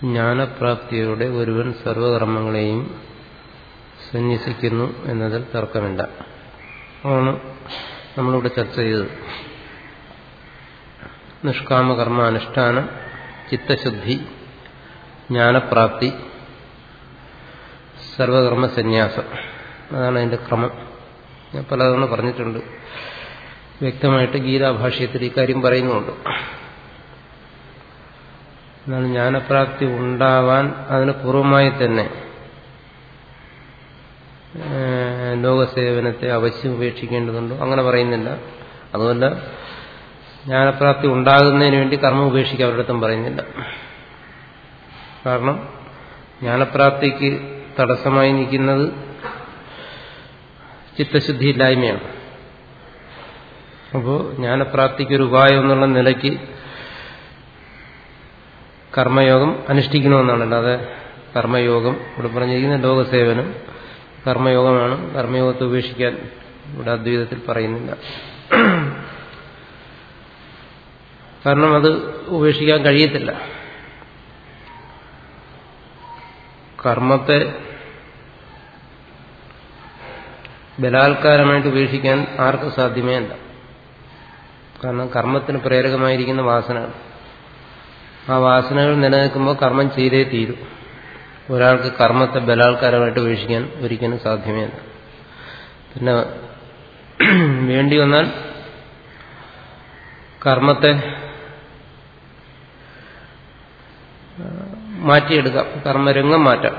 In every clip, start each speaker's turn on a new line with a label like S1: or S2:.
S1: ജ്ഞാനപ്രാപ്തിയോടെ ഒരുവൻ സർവകർമ്മങ്ങളെയും സന്യസിക്കുന്നു എന്നതിൽ തർക്കമില്ല. അതാണ് നമ്മളിവിടെ ചർച്ച ചെയ്തത്. നിഷ്കാമകർമ്മ അനുഷ്ഠാനം ചിത്തശുദ്ധി ജ്ഞാനപ്രാപ്തി സർവകർമ്മ സന്യാസം അതാണ് അതിന്റെ ക്രമം. ഞാൻ പലതവണ പറഞ്ഞിട്ടുണ്ട്. വ്യക്തമായിട്ട് ഗീതാഭാഷ്യത്തിൽ ഇക്കാര്യം പറയുന്നുണ്ട്. എന്നാൽ ജ്ഞാനപ്രാപ്തി ഉണ്ടാവാൻ അതിന് പൂർവമായി തന്നെ. ലോകസേവനത്തെ അവശ്യം ഉപേക്ഷിക്കേണ്ടതുണ്ടോ? അങ്ങനെ പറയുന്നില്ല. അതുകൊണ്ട് ജ്ഞാനപ്രാപ്തി ഉണ്ടാകുന്നതിന് വേണ്ടി കർമ്മം ഉപേക്ഷിക്കുക അവരുടെ പറയുന്നില്ല. കാരണം ജ്ഞാനപ്രാപ്തിക്ക് തടസ്സമായി നിൽക്കുന്നത് ചിത്തശുദ്ധിയില്ലായ്മയാണ്. അപ്പോൾ ജ്ഞാനപ്രാപ്തിക്ക് ഒരു ഉപായം എന്നുള്ള നിലയ്ക്ക് കർമ്മയോഗം അനുഷ്ഠിക്കണമെന്നാണ് അല്ലാതെ കർമ്മയോഗം ഇവിടെ പറഞ്ഞിരിക്കുന്ന ലോകസേവനം കർമ്മയോഗമാണ്. കർമ്മയോഗത്തെ ഉപേക്ഷിക്കാൻ ഇവിടെ അദ്വൈതത്തിൽ പറയുന്നില്ല. കാരണം അത് ഉപേക്ഷിക്കാൻ കഴിയത്തില്ല. കർമ്മത്തെ ബലാത്കാരമായിട്ട് ഉപേക്ഷിക്കാൻ ആർക്കും സാധ്യമേ അല്ല. കാരണം കർമ്മത്തിന് പ്രേരകമായിരിക്കുന്ന വാസനകൾ. ആ വാസനകൾ നിലനിൽക്കുമ്പോൾ കർമ്മം ചെയ്തേ തീരും. ഒരാൾക്ക് കർമ്മത്തെ ബലാത്കാരമായിട്ട് ഉപേക്ഷിക്കാൻ ഒരിക്കലും സാധ്യമേ പിന്നെ വേണ്ടി വന്നാൽ കർമ്മത്തെ മാറ്റിയെടുക്കാം. കർമ്മരംഗം മാറ്റാം.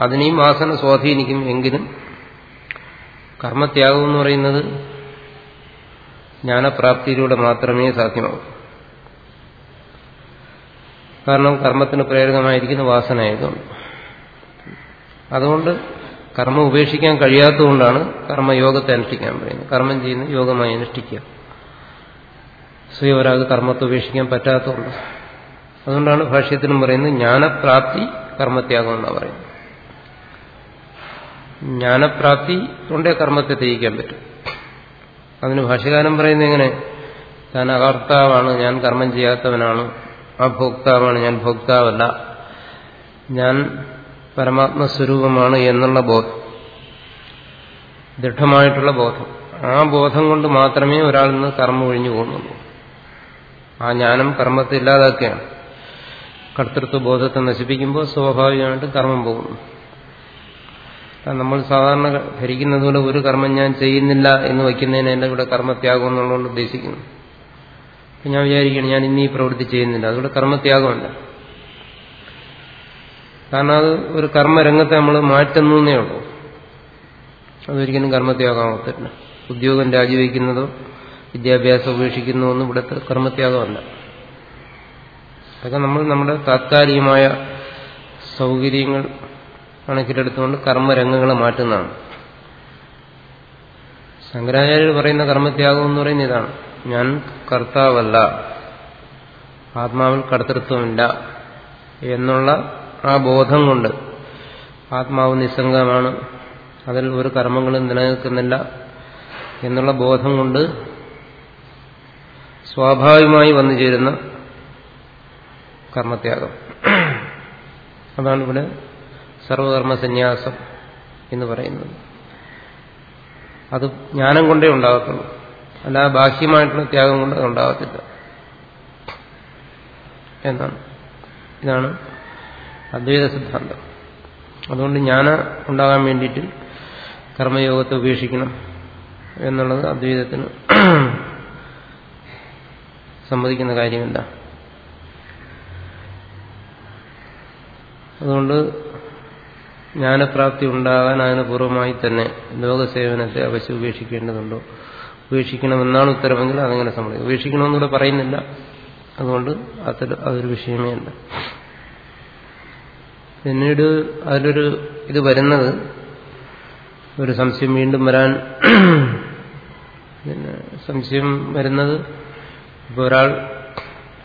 S1: അതിനെയും വാസന സ്വാധീനിക്കും എങ്കിലും കർമ്മത്യാഗം എന്ന് പറയുന്നത് ജ്ഞാനപ്രാപ്തിയിലൂടെ മാത്രമേ സാധ്യമാകൂ. കാരണം കർമ്മത്തിന് പ്രേരകമായിരിക്കുന്ന വാസനയായതുകൊണ്ട്. അതുകൊണ്ട് കർമ്മം ഉപേക്ഷിക്കാൻ കഴിയാത്തതുകൊണ്ടാണ് കർമ്മയോഗത്തെ അനുഷ്ഠിക്കാൻ പറയുന്നത്. കർമ്മം ചെയ്യുന്ന യോഗമായി അനുഷ്ഠിക്കുക. സ്വയം കർമ്മത്തെ ഉപേക്ഷിക്കാൻ പറ്റാത്തതുകൊണ്ട്. അതുകൊണ്ടാണ് ഭാഷ്യത്തിനും പറയുന്നത് ജ്ഞാനപ്രാപ്തി കർമ്മത്യാഗം എന്നാണ് പറയുന്നത്. ജ്ഞാനപ്രാപ്തി കൊണ്ടേ കർമ്മത്തെ തെയ്യിക്കാൻ പറ്റും. അതിന് ഭാഷ്യകാരൻ പറയുന്നത് എങ്ങനെ? താൻ അകർത്താവാണ് ഞാൻ കർമ്മം ചെയ്യാത്തവനാണ്. ആ ഭോക്താവാണ് ഞാൻ ഭോക്താവല്ല. ഞാൻ പരമാത്മസ്വരൂപമാണ് എന്നുള്ള ബോധം. ദൃഢമായിട്ടുള്ള ബോധം. ആ ബോധം കൊണ്ട് മാത്രമേ ഒരാൾ നിന്ന് കർമ്മം ഒഴിഞ്ഞു പോകുന്നുള്ളൂ. ആ ജ്ഞാനം കർമ്മത്തെ ഇല്ലാതാക്കുകയാണ്. കർത്തൃത്വ ബോധത്തെ നശിപ്പിക്കുമ്പോൾ സ്വാഭാവികമായിട്ട് കർമ്മം പോകുന്നു. നമ്മൾ സാധാരണ ധരിക്കുന്നത് പോലെ ഒരു കർമ്മം ഞാൻ ചെയ്യുന്നില്ല എന്ന് വയ്ക്കുന്നതിന് എന്റെ ഇവിടെ കർമ്മത്യാഗം എന്നുള്ളതുകൊണ്ട് ഉദ്ദേശിക്കുന്നു. ഞാൻ വിചാരിക്കണം ഞാൻ ഇന്നീ പ്രവൃത്തി ചെയ്യുന്നില്ല അതുകൊണ്ട് കർമ്മത്യാഗമല്ല കാരണം അത് ഒരു കർമ്മരംഗത്തെ നമ്മൾ മാറ്റുന്നു എന്നേ ഉള്ളൂ. അതൊരിക്കലും കർമ്മത്യാഗമാകത്തില്ല ഉദ്യോഗം രാജിവെക്കുന്നതോ വിദ്യാഭ്യാസം ഉപേക്ഷിക്കുന്നതോ ഒന്നും ഇവിടുത്തെ കർമ്മത്യാഗമല്ല. അതൊക്കെ നമ്മൾ നമ്മുടെ താത്കാലികമായ സൗകര്യങ്ങൾ കണക്കിലെടുത്തുകൊണ്ട് കർമ്മരംഗങ്ങളെ മാറ്റുന്നതാണ്. ശങ്കരാചാര്യർ പറയുന്ന കർമ്മത്യാഗം എന്ന് പറയുന്ന ഇതാണ്. ഞാൻ കർത്താവല്ല. ആത്മാവിൽ കർത്തൃത്വമില്ല എന്നുള്ള ആ ബോധം കൊണ്ട് ആത്മാവ് നിസ്സംഗമാണ്. അതിൽ ഒരു കർമ്മങ്ങളും നിലനിൽക്കുന്നില്ല എന്നുള്ള ബോധം കൊണ്ട് സ്വാഭാവികമായി വന്നു ചേരുന്ന കർമ്മത്യാഗം. അതാണ് ഇവിടെ സർവകർമ്മസന്യാസം എന്ന് പറയുന്നത്. അത് ജ്ഞാനം കൊണ്ടേ ഉണ്ടാകത്തുള്ളൂ. അല്ലാതെ ബാഹ്യമായിട്ടുള്ള ത്യാഗം കൊണ്ട് ഉണ്ടാകത്തില്ല എന്നാണ് ഇതാണ് അദ്വൈത സിദ്ധാന്തം. അതുകൊണ്ട് ഞാൻ ഉണ്ടാകാൻ വേണ്ടിയിട്ട് കർമ്മയോഗത്തെ ഉപേക്ഷിക്കണം എന്നുള്ളത് അദ്വൈതത്തിന് സമ്മതിക്കുന്ന കാര്യമില്ല അതുകൊണ്ട് ജ്ഞാനപ്രാപ്തി ഉണ്ടാകാൻ അതിന് പൂർവമായി തന്നെ ലോകസേവനത്തെ അവശ്യം ഉപേക്ഷിക്കേണ്ടതുണ്ടോ? ഉപേക്ഷിക്കണമെന്നാണ് ഉത്തരവെങ്കിൽ അതങ്ങനെ സമ്മതിക്കും ഉപേക്ഷിക്കണമെന്നിവിടെ പറയുന്നില്ല. അതുകൊണ്ട് അതിൽ അതൊരു വിഷയമേ അല്ല. പിന്നീട് അതിലൊരു ഇത് വരുന്നത് ഒരു സംശയം വീണ്ടും വരാൻ പിന്നെ സംശയം വരുന്നത് ഇപ്പോൾ ഒരാൾ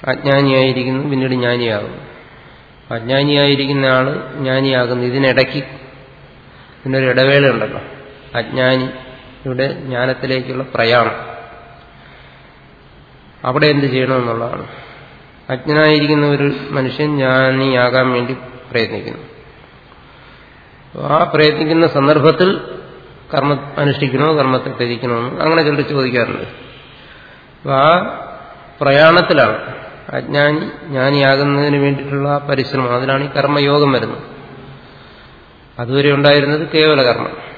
S1: അജ്ഞാനിയായിരിക്കുന്നു പിന്നീട് ജ്ഞാനിയാകുന്നു. അജ്ഞാനിയായിരിക്കുന്ന ആൾ ജ്ഞാനിയാകുന്നു. ഇതിനിടയ്ക്ക് ഇതിനൊരു ഇടവേള ഉണ്ടല്ലോ അജ്ഞാനി ഇവിടെ ജ്ഞാനത്തിലേക്കുള്ള പ്രയാണം. അവിടെ എന്ത് ചെയ്യണമെന്നുള്ളതാണ്. അജ്ഞനായിരിക്കുന്ന ഒരു മനുഷ്യൻ ജ്ഞാനിയാകാൻ വേണ്ടി പ്രയത്നിക്കുന്നു. ആ പ്രയത്നിക്കുന്ന സന്ദർഭത്തിൽ കർമ്മ അനുഷ്ഠിക്കണോ കർമ്മത്തെ ത്യജിക്കണമെന്ന് അങ്ങനെ ചിലർ ചോദിക്കാറുണ്ട്. ആ പ്രയാണത്തിലാണ് അജ്ഞാനി ജ്ഞാനിയാകുന്നതിന് വേണ്ടിയിട്ടുള്ള ആ പരിശ്രമം. അതിലാണ് ഈ കർമ്മയോഗം വരുന്നത്. അതുവരെ ഉണ്ടായിരുന്നത് കേവല കർമ്മം.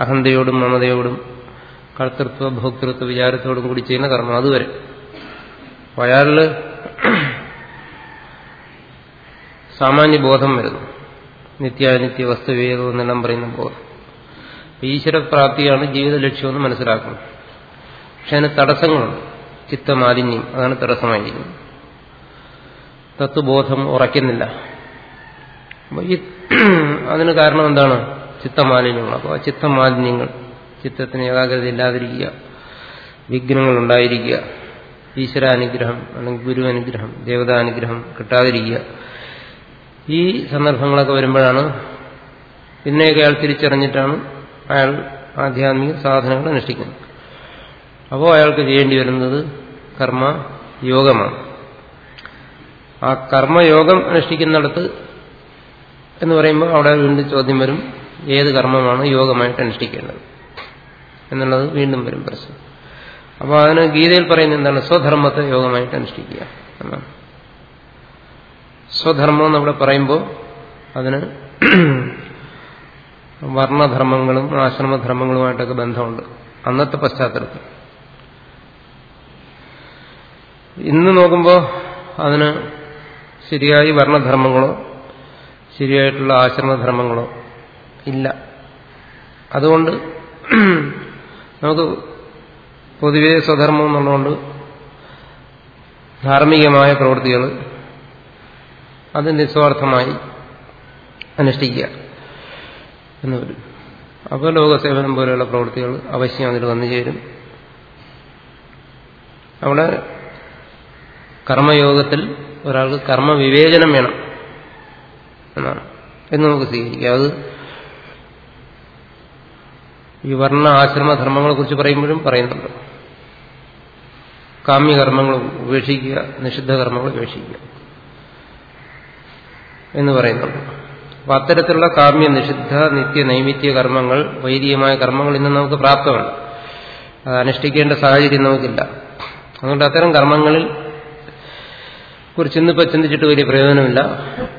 S1: അഹന്തയോടും മമതയോടും കർത്തൃത്വ ഭോക്തൃത്വ വിചാരത്തോടും കൂടി ചെയ്യുന്ന കർമ്മം അതുവരെ. അയാളിൽ സാമാന്യ ബോധം വരുന്നു. നിത്യാനിത്യ വസ്തുവേദം എന്നെല്ലാം പറയുന്ന ബോധം. ഈശ്വരപ്രാപ്തിയാണ് ജീവിത ലക്ഷ്യമെന്ന് മനസ്സിലാക്കുന്നത് പക്ഷെ അതിന് തടസ്സങ്ങളുണ്ട്. ചിത്തമാലിന്യം അതാണ് തടസ്സമായിരിക്കുന്നത്. തത്വബോധം ഉറയ്ക്കുന്നില്ല. ഈ അതിന് കാരണം എന്താണ്? ചിത്തമാലിന്യങ്ങൾ. അപ്പോൾ ആ ചിത്തമാലിന്യങ്ങൾ ചിത്തത്തിന് ഏകാഗ്രത ഇല്ലാതിരിക്കുക വിഘ്നങ്ങൾ ഉണ്ടായിരിക്കുക ഈശ്വരാനുഗ്രഹം അല്ലെങ്കിൽ ഗുരു അനുഗ്രഹം ദേവതാനുഗ്രഹം കിട്ടാതിരിക്കുക. ഈ സന്ദർഭങ്ങളൊക്കെ വരുമ്പോഴാണ് പിന്നെയൊക്കെ അയാൾ തിരിച്ചറിഞ്ഞിട്ടാണ് അയാൾ ആധ്യാത്മിക സാധനങ്ങൾ അനുഷ്ഠിക്കുന്നത്. അപ്പോൾ അയാൾക്ക് ചെയ്യേണ്ടി വരുന്നത് കർമ്മ യോഗമാണ്. ആ കർമ്മയോഗം അനുഷ്ഠിക്കുന്നിടത്ത് എന്ന് പറയുമ്പോൾ അവിടെ വീണ്ടും ചോദ്യം വരും. ഏത് കർമ്മമാണ് യോഗമായിട്ട് അനുഷ്ഠിക്കേണ്ടത് എന്നുള്ളത് വീണ്ടും വരും പ്രശ്നം. അപ്പോൾ അതിന് ഗീതയിൽ പറയുന്നത് എന്താണ്? സ്വധർമ്മത്തെ യോഗമായിട്ട് അനുഷ്ഠിക്കുക എന്നാണ്. സ്വധർമ്മം എന്നവിടെ പറയുമ്പോൾ അതിന് വർണധർമ്മങ്ങളും ആശ്രമധർമ്മങ്ങളുമായിട്ടൊക്കെ ബന്ധമുണ്ട്. അന്നത്തെ പശ്ചാത്തലത്തിൽ. ഇന്ന് നോക്കുമ്പോൾ അതിന് ശരിയായി വർണധർമ്മങ്ങളോ ശരിയായിട്ടുള്ള ആശ്രമധർമ്മങ്ങളോ ഇല്ല. അതുകൊണ്ട് നമുക്ക് പൊതുവെ സ്വധർമ്മം എന്നുള്ളതുകൊണ്ട് ധാർമ്മികമായ പ്രവൃത്തികൾ അത് നിസ്വാർത്ഥമായി അനുഷ്ഠിക്കുക എന്ന് വരും അപ്പോൾ ലോകസേവനം പോലെയുള്ള പ്രവൃത്തികൾ അവശ്യം അതിൽ വന്നു ചേരും. അവിടെ കർമ്മയോഗത്തിൽ ഒരാൾക്ക് കർമ്മവിവേചനം വേണം എന്നാണ്. എന്ന് നമുക്ക് സ്വീകരിക്കാം. അത് ഈ വർണ ആശ്രമധർമ്മങ്ങളെ കുറിച്ച് പറയുമ്പോഴും പറയുന്നുണ്ട്. കാമ്യകർമ്മങ്ങൾ ഉപേക്ഷിക്കുക നിഷിദ്ധ കർമ്മങ്ങൾ ഉപേക്ഷിക്കുക എന്ന് പറയുന്നുണ്ട്. അപ്പൊ അത്തരത്തിലുള്ള കാമ്യ നിഷിദ്ധ നിത്യ നൈമിത്യ കർമ്മങ്ങൾ വൈദികമായ കർമ്മങ്ങൾ ഇന്ന് നമുക്ക് പ്രാപ്തമാണ്. അത് അനുഷ്ഠിക്കേണ്ട സാഹചര്യം നമുക്കില്ല. അതുകൊണ്ട് അത്തരം കർമ്മങ്ങളിൽ കുറിച്ച് ഇന്നിപ്പോൾ ചിന്തിച്ചിട്ട് വലിയ പ്രയോജനമില്ല.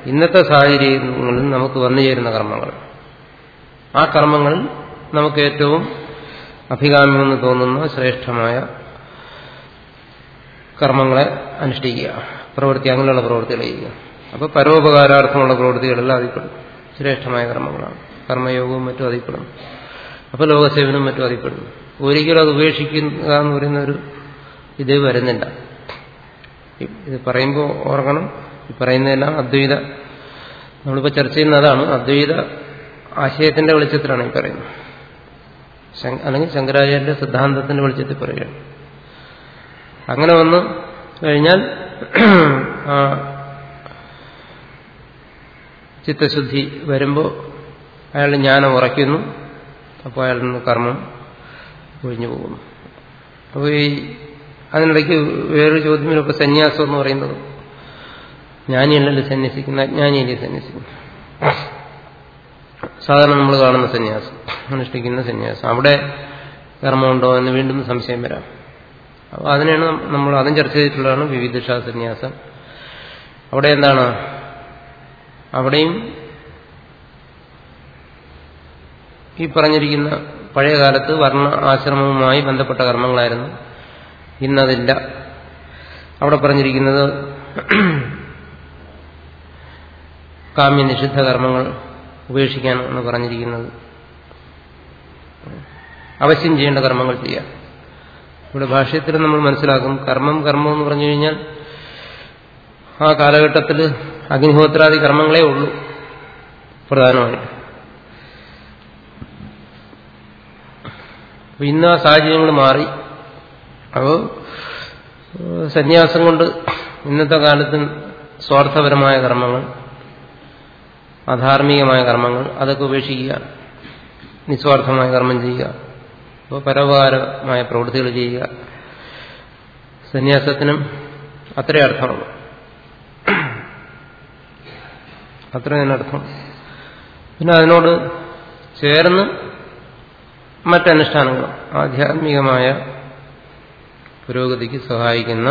S1: ഇന്നത്തെ സാഹചര്യങ്ങളിൽ നമുക്ക് വന്നു ചേരുന്ന കർമ്മങ്ങൾ. ആ കർമ്മങ്ങളിൽ നമുക്ക് ഏറ്റവും അഭികാമ്യമെന്ന് തോന്നുന്ന ശ്രേഷ്ഠമായ കർമ്മങ്ങളെ അനുഷ്ഠിക്കുക. പ്രവൃത്തി അങ്ങനെയുള്ള പ്രവൃത്തികൾ ചെയ്യുക. അപ്പോൾ പരോപകാരാർത്ഥമുള്ള പ്രവൃത്തികളെല്ലാം അതിൽപ്പെടും ശ്രേഷ്ഠമായ കർമ്മങ്ങളാണ്. കർമ്മയോഗവും മറ്റും അതിൽപ്പെടും അപ്പോൾ ലോകസേവനവും മറ്റും അതിൽപ്പെടുന്നു ഒരിക്കലും അത് ഉപേക്ഷിക്കുക എന്ന് പറയുന്ന ഒരു ഇത് വരുന്നില്ല. ഇത് പറയുമ്പോൾ ഓർക്കണം. ഈ പറയുന്നതെല്ലാം അദ്വൈത നമ്മളിപ്പോൾ ചർച്ച ചെയ്യുന്ന അതാണ്. അദ്വൈത ആശയത്തിന്റെ വെളിച്ചത്തിലാണ് ഈ പറയുന്നത്. അല്ലെങ്കിൽ ശങ്കരാചാര്യന്റെ സിദ്ധാന്തത്തിന്റെ വെളിച്ചത്തിൽ പറയുകയാണ്. അങ്ങനെ വന്ന് കഴിഞ്ഞാൽ ചിത്തശുദ്ധി വരുമ്പോൾ അയാൾ ജ്ഞാനം ഉറയ്ക്കുന്നു. അപ്പോൾ അയാളിൽ നിന്ന് കർമ്മം ഒഴിഞ്ഞു പോകുന്നു. അപ്പോൾ ഈ അതിനിടയ്ക്ക് വേറൊരു ചോദ്യം ഇപ്പോൾ സന്യാസം എന്ന് പറയുന്നത് ജ്ഞാനിയല്ലല്ലോ സന്യസിക്കുന്ന അജ്ഞാനിയല്ലേ സന്യസിക്കുന്നു സാധാരണ നമ്മൾ കാണുന്ന സന്യാസം അനുഷ്ഠിക്കുന്ന സന്യാസം. അവിടെ കർമ്മമുണ്ടോ എന്ന് വീണ്ടും സംശയം വരാം. അപ്പോൾ അതിനെയാണ് നമ്മൾ അതും ചർച്ച ചെയ്തിട്ടുള്ളതാണ് വിവിധ സന്യാസം. അവിടെ എന്താണ്? അവിടെയും ഈ പറഞ്ഞിരിക്കുന്ന പഴയ കാലത്ത് വർണ ആശ്രമവുമായി ബന്ധപ്പെട്ട കർമ്മങ്ങളായിരുന്നു. ഇന്നതില്ല. അവിടെ പറഞ്ഞിരിക്കുന്നത് കാമ്യനിഷിദ്ധ കർമ്മങ്ങൾ ഉപേക്ഷിക്കാനാണ് പറഞ്ഞിരിക്കുന്നത്. അവശ്യം ചെയ്യേണ്ട കർമ്മങ്ങൾ ചെയ്യാം ഇവിടെ ഭാഷയത്തിൽ നമ്മൾ മനസ്സിലാക്കും കർമ്മം കർമ്മം എന്ന് പറഞ്ഞു കഴിഞ്ഞാൽ ആ കാലഘട്ടത്തിൽ അഗ്നിഹോത്രാദി കർമ്മങ്ങളേ ഉള്ളൂ പ്രധാനമായിട്ട്. ഇന്ന് ആ സാഹചര്യങ്ങൾ മാറി. അപ്പോൾ സന്യാസം കൊണ്ട് ഇന്നത്തെ കാലത്ത് സ്വാർത്ഥപരമായ കർമ്മങ്ങൾ അധാർമികമായ കർമ്മങ്ങൾ അതൊക്കെ ഉപേക്ഷിക്കുക നിസ്വാർത്ഥമായ കർമ്മം ചെയ്യുക അപ്പോൾ പരോപകാരമായ പ്രവൃത്തികൾ ചെയ്യുക. സന്യാസത്തിനും അത്രേ അർത്ഥമുള്ളൂ. അത്ര അതിനർത്ഥം പിന്നെ അതിനോട് ചേർന്ന് മറ്റനുഷ്ഠാനങ്ങളും ആധ്യാത്മികമായ പുരോഗതിക്ക് സഹായിക്കുന്ന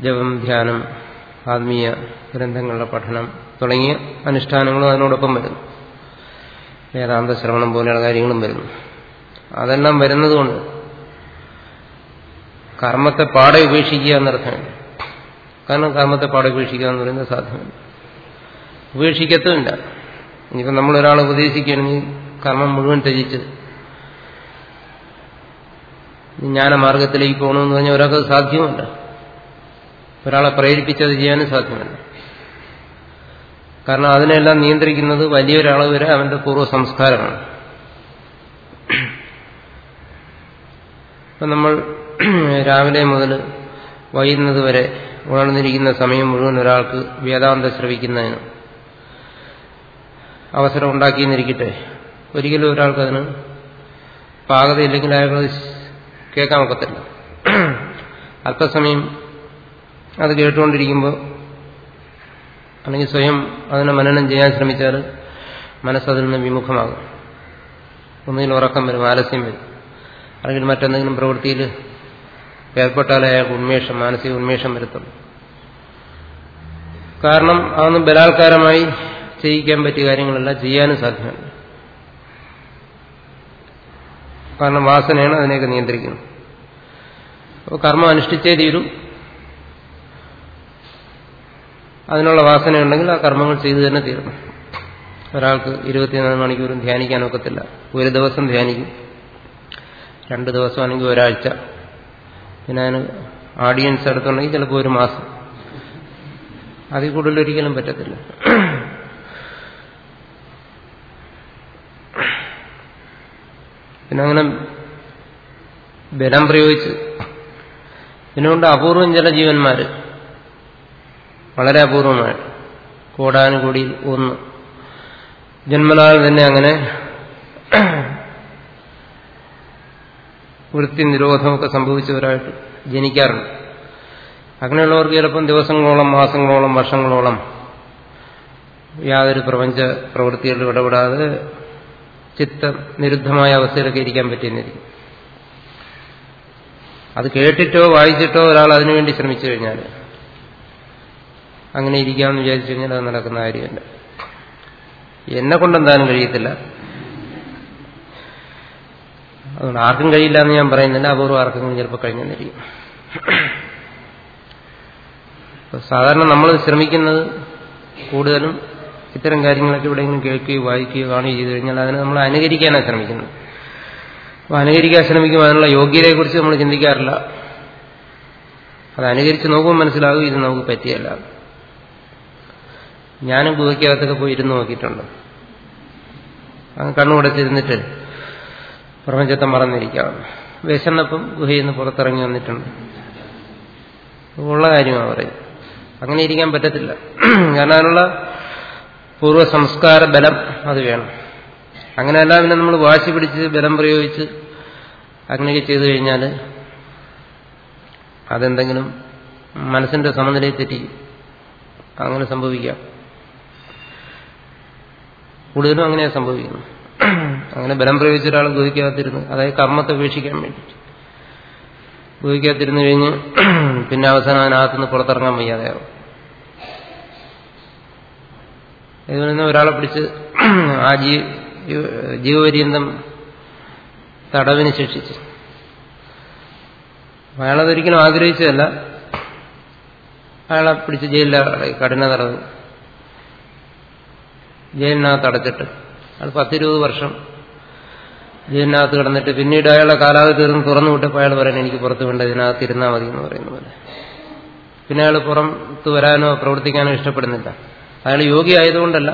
S1: ജപം ധ്യാനം ആത്മീയ ഗ്രന്ഥങ്ങളുടെ പഠനം തുടങ്ങിയ അനുഷ്ഠാനങ്ങളും അതിനോടൊപ്പം വരുന്നു. വേദാന്ത ശ്രവണം പോലെയുള്ള കാര്യങ്ങളും വരുന്നു. അതെല്ലാം വരുന്നതുകൊണ്ട് കർമ്മത്തെ പാടെ ഉപേക്ഷിക്കുക എന്നർത്ഥമാണ് കാരണം കർമ്മത്തെ പാടെ ഉപേക്ഷിക്കുക എന്ന് പറയുന്നത് സാധ്യമല്ല. ഉപേക്ഷിക്കത്തുമില്ല. ഇനിയിപ്പോൾ നമ്മളൊരാളെ ഉപദേശിക്കുകയാണെങ്കിൽ കർമ്മം മുഴുവൻ ത്യജിച്ച് ജ്ഞാനമാർഗത്തിലേക്ക് പോകണമെന്ന് പറഞ്ഞാൽ ഒരാൾക്ക് സാധ്യമല്ല. ഒരാളെ പ്രേരിപ്പിച്ചത് ചെയ്യാനും സാധ്യമല്ല. കാരണം അതിനെല്ലാം നിയന്ത്രിക്കുന്നത് വലിയൊരളവ് വരെ അവന്റെ പൂർവ സംസ്കാരമാണ്. ഇപ്പം നമ്മൾ രാവിലെ മുതൽ വൈകുന്നത് വരെ ഉണർന്നിരിക്കുന്ന സമയം മുഴുവൻ ഒരാൾക്ക് വേദാന്തം ശ്രവിക്കുന്നതിന് അവസരം ഉണ്ടാക്കിയെന്നിരിക്കട്ടെ. ഒരിക്കലും ഒരാൾക്കതിന് പാകതയില്ലെങ്കിൽ അയാൾക്ക് കേൾക്കാൻ ഒക്കത്തില്ല. അല്പസമയം അത് കേട്ടുകൊണ്ടിരിക്കുമ്പോൾ അല്ലെങ്കിൽ സ്വയം അതിനെ മനനം ചെയ്യാൻ ശ്രമിച്ചാൽ മനസ്സതിൽ നിന്ന് വിമുഖമാകും. ഒന്നുകിൽ ഉറക്കം വരും ആലസ്യം വരും. അല്ലെങ്കിൽ മറ്റെന്തെങ്കിലും പ്രവൃത്തിയിൽ ഏർപ്പെട്ടാലേ അയാൾക്ക് ഉന്മേഷം മാനസിക ഉന്മേഷം വരുത്തുള്ളൂ. കാരണം അതൊന്നും ബലാത്കാരമായി ചെയ്യിക്കാൻ പറ്റിയ കാര്യങ്ങളല്ല ചെയ്യാനും സാധ്യമല്ല. കാരണം വാസനയാണ് അതിനെയൊക്കെ നിയന്ത്രിക്കുന്നത്. അപ്പോൾ കർമ്മം അനുഷ്ഠിച്ചേ തീരും. അതിനുള്ള വാസന ഉണ്ടെങ്കിൽ ആ കർമ്മങ്ങൾ ചെയ്തു തന്നെ തീരണം ഒരാൾക്ക് ഇരുപത്തിനാല് മണിക്കൂറും ധ്യാനിക്കാൻ ഒക്കത്തില്ല. ഒരു ദിവസം ധ്യാനിക്കും. രണ്ട് ദിവസമാണെങ്കിൽ ഒരാഴ്ച. പിന്നെ അതിന് ആഡിയൻസ് അടുത്തുണ്ടെങ്കിൽ ചിലപ്പോൾ ഒരു മാസം. അതിൽ കൂടുതൽ ഒരിക്കലും പറ്റത്തില്ല. പിന്നെ അങ്ങനെ ബലം പ്രയോഗിച്ച്. ഇതിനുകൊണ്ട് അപൂർവം ചില ജീവന്മാര് വളരെ അപൂർവമായിട്ട് കോടാനുകൂടിയിൽ ഒന്ന്. ജന്മനാൾ തന്നെ അങ്ങനെ വൃത്തി നിരോധമൊക്കെ സംഭവിച്ചവരായിട്ട് ജനിക്കാറുണ്ട്. അങ്ങനെയുള്ളവർക്ക് ചിലപ്പം ദിവസങ്ങളോളം മാസങ്ങളോളം വർഷങ്ങളോളം യാതൊരു പ്രപഞ്ച പ്രവൃത്തികളിലും ഇടപെടാതെ ചിത്തം നിരുദ്ധമായ അവസ്ഥയിലൊക്കെ ഇരിക്കാൻ പറ്റുന്നിരിക്കും അത് കേട്ടിട്ടോ വായിച്ചിട്ടോ ഒരാൾ അതിനുവേണ്ടി ശ്രമിച്ചു കഴിഞ്ഞാൽ അങ്ങനെ ഇരിക്കാമെന്ന് വിചാരിച്ചു കഴിഞ്ഞാൽ അത് നടക്കുന്ന കാര്യമല്ല. എന്നെ കൊണ്ടെന്താനും കഴിയത്തില്ല. അതുകൊണ്ട് ആർക്കും കഴിയില്ല എന്ന് ഞാൻ പറയുന്നില്ല. അപൂർവം ആർക്കും ചിലപ്പോൾ കഴിഞ്ഞെന്നിരിക്കും. സാധാരണ നമ്മൾ ശ്രമിക്കുന്നത് കൂടുതലും ഇത്തരം കാര്യങ്ങളൊക്കെ എവിടെയെങ്കിലും കേൾക്കുകയോ വായിക്കുകയോ കാണുകയോ ചെയ്തു കഴിഞ്ഞാൽ അതിനെ നമ്മൾ അനുകരിക്കാനാണ് ശ്രമിക്കുന്നത്. അപ്പോൾ അനുകരിക്കാൻ ശ്രമിക്കുമ്പോൾ അതിനുള്ള യോഗ്യതയെക്കുറിച്ച് നമ്മൾ ചിന്തിക്കാറില്ല. അത് അനുകരിച്ച് നോക്കുമ്പോൾ മനസ്സിലാകും ഇത് നമുക്ക് പറ്റിയല്ല. ഞാനും ഗുഹയ്ക്കകത്തൊക്കെ പോയി ഇരുന്ന് നോക്കിയിട്ടുണ്ട്. അങ്ങ് കണ്ണുടച്ചിരുന്നിട്ട് പ്രപഞ്ചത്തെ മറന്നിരിക്കാം വിശന്നപ്പം ഗുഹയിൽ നിന്ന് പുറത്തിറങ്ങി വന്നിട്ടുണ്ട്. ഉള്ള കാര്യമാണ് പറയും അങ്ങനെ ഇരിക്കാൻ പറ്റത്തില്ല. കാരണം അതിനുള്ള പൂർവ സംസ്കാര ബലം അത് വേണം. അങ്ങനെയല്ല പിന്നെ നമ്മൾ വാശി പിടിച്ച് ബലം പ്രയോഗിച്ച് അങ്ങനെയൊക്കെ ചെയ്തു കഴിഞ്ഞാൽ അതെന്തെങ്കിലും മനസ്സിന്റെ സമനിലയെ തെറ്റിക്കും അങ്ങനെ സംഭവിക്കാം. കൂടുതലും അങ്ങനെയാണ് സംഭവിക്കുന്നത്. അങ്ങനെ ബലം പ്രയോഗിച്ച ഒരാൾ ഗുഹിക്കാത്തിരുന്ന് അതായത് കർമ്മത്തെ ഉപേക്ഷിക്കാൻ വേണ്ടി ഗുഹിക്കാത്തിരുന്ന് കഴിഞ്ഞ് പിന്നെ അവസാനം അതിനകത്തുനിന്ന് പുറത്തിറങ്ങാൻ വയ്യാതെയാവും ഇതുപോലെ തന്നെ ഒരാളെ പിടിച്ച് ആ ജീ ജീവപര്യന്തം തടവിന് ശിക്ഷിച്ചു. അയാളതൊരിക്കലും ആഗ്രഹിച്ചതല്ല. അയാളെ പിടിച്ച് ജയിലിൽ കഠിന തടവ്. ജയിലിനകത്ത് അടച്ചിട്ട്. അത് പത്തിരുപത് വർഷം ജയിലിനകത്ത് കിടന്നിട്ട് പിന്നീട് അയാളെ കാലാവധി തീർന്ന് തുറന്നു വിട്ടപ്പോൾ അയാൾ പറയാൻ എനിക്ക് പുറത്തു വേണ്ട ഇതിനകത്ത് ഇരുന്നാൽ മതി എന്ന് പറയുന്ന പോലെ. പിന്നെ അയാൾ പുറത്ത് വരാനോ പ്രവർത്തിക്കാനോ ഇഷ്ടപ്പെടുന്നില്ല. അയാൾ യോഗി ആയതുകൊണ്ടല്ല.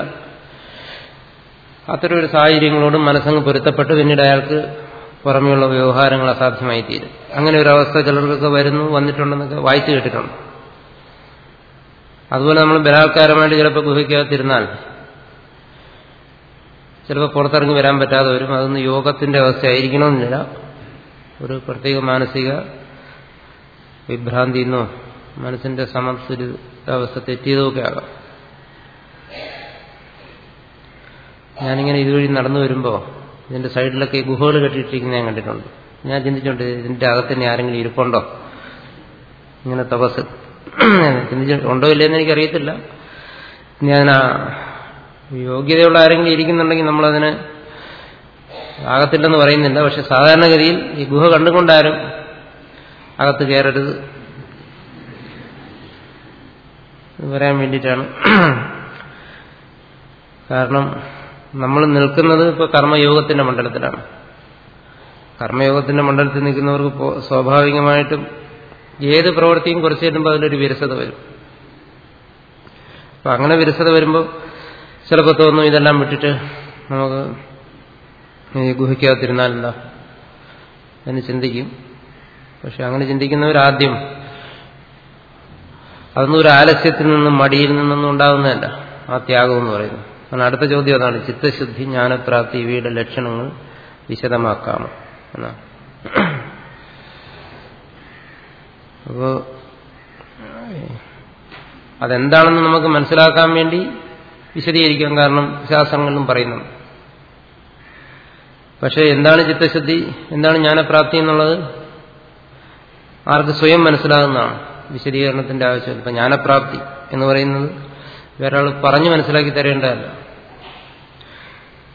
S1: അത്തരം ഒരു സാഹചര്യങ്ങളോടും മനസ്സങ്ങ് പൊരുത്തപ്പെട്ട് പിന്നീട് അയാൾക്ക് പുറമെയുള്ള വ്യവഹാരങ്ങൾ അസാധ്യമായി തീരും അങ്ങനെ ഒരു അവസ്ഥ ചിലർക്കൊക്കെ വരുന്നു വന്നിട്ടുണ്ടെന്നൊക്കെ വായിച്ചു കേട്ടിട്ടുണ്ട്. അതുപോലെ നമ്മൾ ബലാത്കാരമായിട്ട് ചിലപ്പോൾ ഗുഹയ്ക്കകത്തിരുന്നാൽ ചിലപ്പോൾ പുറത്തിറങ്ങി വരാൻ പറ്റാതെ വരും. അതൊന്ന് യോഗത്തിന്റെ അവസ്ഥയായിരിക്കണമെന്നില്ല. ഒരു പ്രത്യേക മാനസിക വിഭ്രാന്തി എന്നോ മനസ്സിന്റെ സമതുലിതാവസ്ഥ തെറ്റിയതോ ഒക്കെ ആകാം. ഞാനിങ്ങനെ ഇതുവഴി നടന്നു വരുമ്പോൾ ഇതിന്റെ സൈഡിലൊക്കെ ഗുഹകൾ കെട്ടിയിട്ടിരിക്കുന്ന ഞാൻ കണ്ടിട്ടുണ്ട്. ഞാൻ ചിന്തിച്ചോണ്ട് ഇതിന്റെ അകത്തന്നെ ആരെങ്കിലും ഇരിപ്പുണ്ടോ? ഇങ്ങനെ തപസ്. ചിന്തിച്ചു ഉണ്ടോ ഇല്ലെന്ന് എനിക്കറിയത്തില്ല. ഞാൻ യോഗ്യതയുള്ള ആരെങ്കിലും ഇരിക്കുന്നുണ്ടെങ്കിൽ നമ്മളതിന് ആകത്തില്ലെന്ന് പറയുന്നില്ല. പക്ഷെ സാധാരണഗതിയിൽ ഈ ഗുഹ കണ്ടുകൊണ്ടാരും അകത്ത് കയറരുത്. പറയാൻ വേണ്ടിയിട്ടാണ്. കാരണം നമ്മൾ നിൽക്കുന്നത് ഇപ്പോൾ കർമ്മയോഗത്തിന്റെ മണ്ഡലത്തിലാണ്. കർമ്മയോഗത്തിന്റെ മണ്ഡലത്തിൽ നിൽക്കുന്നവർക്ക് സ്വാഭാവികമായിട്ടും ഏത് പ്രവൃത്തിയും കുറച്ച് ചെല്ലുമ്പോൾ അതിലൊരു വിരസത വരും. അപ്പം അങ്ങനെ വിരസത വരുമ്പോൾ ചിലപ്പോൾ തോന്നും ഇതെല്ലാം വിട്ടിട്ട് നമുക്ക് ഈ ഗുഹയ്ക്കകത്തിരുന്നാൽ എന്താ എന്ന് ചിന്തിക്കും. പക്ഷെ അങ്ങനെ ചിന്തിക്കുന്നവരാദ്യം അതൊന്നും ഒരു ആലസ്യത്തിൽ നിന്നും മടിയിൽ നിന്നൊന്നും ഉണ്ടാകുന്നതല്ല ആ ത്യാഗം എന്ന് പറയുന്നത്. കാരണം അടുത്ത ചോദ്യം അതാണ്. ചിത്തശുദ്ധി ജ്ഞാനപ്രാപ്തി ഇവയുടെ ലക്ഷണങ്ങൾ വിശദമാക്കാമോ എന്നാണ്. അപ്പോ അതെന്താണെന്ന് നമുക്ക് മനസ്സിലാക്കാൻ വേണ്ടി വിശദീകരിക്കാം കാരണം ശാസ്ത്രങ്ങളിലും പറയുന്നു പക്ഷേ എന്താണ് ചിത്തശുദ്ധി? എന്താണ് ജ്ഞാനപ്രാപ്തി എന്നുള്ളത്? ആർക്ക് സ്വയം മനസ്സിലാകുന്നതാണ് വിശദീകരണത്തിന്റെ ആവശ്യം. ഇപ്പൊ ജ്ഞാനപ്രാപ്തി എന്ന് പറയുന്നത് വേറൊരാൾ പറഞ്ഞു മനസ്സിലാക്കി തരേണ്ടതല്ല.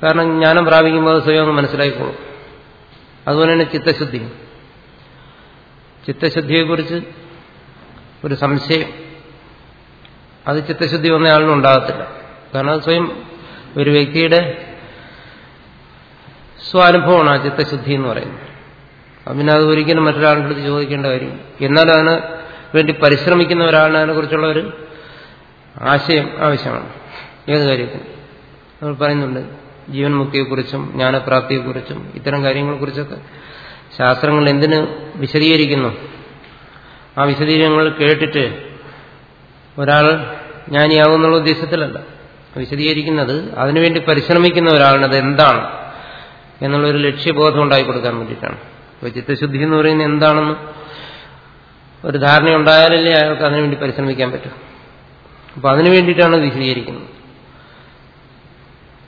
S1: കാരണം ജ്ഞാനം പ്രാപിക്കുമ്പോൾ അത് സ്വയം മനസ്സിലാക്കിക്കോളും അതുപോലെ തന്നെ ചിത്തശുദ്ധി. ചിത്തശുദ്ധിയെക്കുറിച്ച് ഒരു സംശയം. അത് ചിത്തശുദ്ധി വന്ന ആളിനുണ്ടാകത്തില്ല കാരണം സ്വയം ഒരു വ്യക്തിയുടെ സ്വാനുഭവമാണ് ആ ചിത്തശുദ്ധി എന്ന് പറയുന്നത്. പിന്നെ അത് ഒരിക്കലും മറ്റൊരാളുടെ അടുത്ത് ചോദിക്കേണ്ട കാര്യം. എന്നാൽ അതിന് വേണ്ടി പരിശ്രമിക്കുന്ന ഒരാളിനെ അതിനെക്കുറിച്ചുള്ള ഒരു ആശയം ആവശ്യമാണ്. ഏത് കാര്യത്തിന്. നമ്മൾ പറയുന്നുണ്ട് ജീവൻ മുക്തിയെക്കുറിച്ചും ജ്ഞാനപ്രാപ്തിയെക്കുറിച്ചും ഇത്തരം കാര്യങ്ങളെക്കുറിച്ചൊക്കെ ശാസ്ത്രങ്ങൾ എന്തിന് വിശദീകരിക്കുന്നു? ആ വിശദീകരണങ്ങൾ കേട്ടിട്ട് ഒരാൾ ജ്ഞാനിയാകുന്നുള്ള ഉദ്ദേശത്തിലല്ല. വിശദീകരിക്കുന്നത് അതിനുവേണ്ടി പരിശ്രമിക്കുന്ന ഒരാളിനത് എന്താണ് എന്നുള്ളൊരു ലക്ഷ്യബോധം ഉണ്ടായി കൊടുക്കാൻ വേണ്ടിയിട്ടാണ്. അപ്പോൾ ചിത്തശുദ്ധി എന്ന് പറയുന്നത് എന്താണെന്ന് ഒരു ധാരണ ഉണ്ടായാലല്ലേ അയാൾക്ക് അതിനുവേണ്ടി പരിശ്രമിക്കാൻ പറ്റും. അപ്പോൾ അതിനു വേണ്ടിയിട്ടാണ് വിശദീകരിക്കുന്നത്.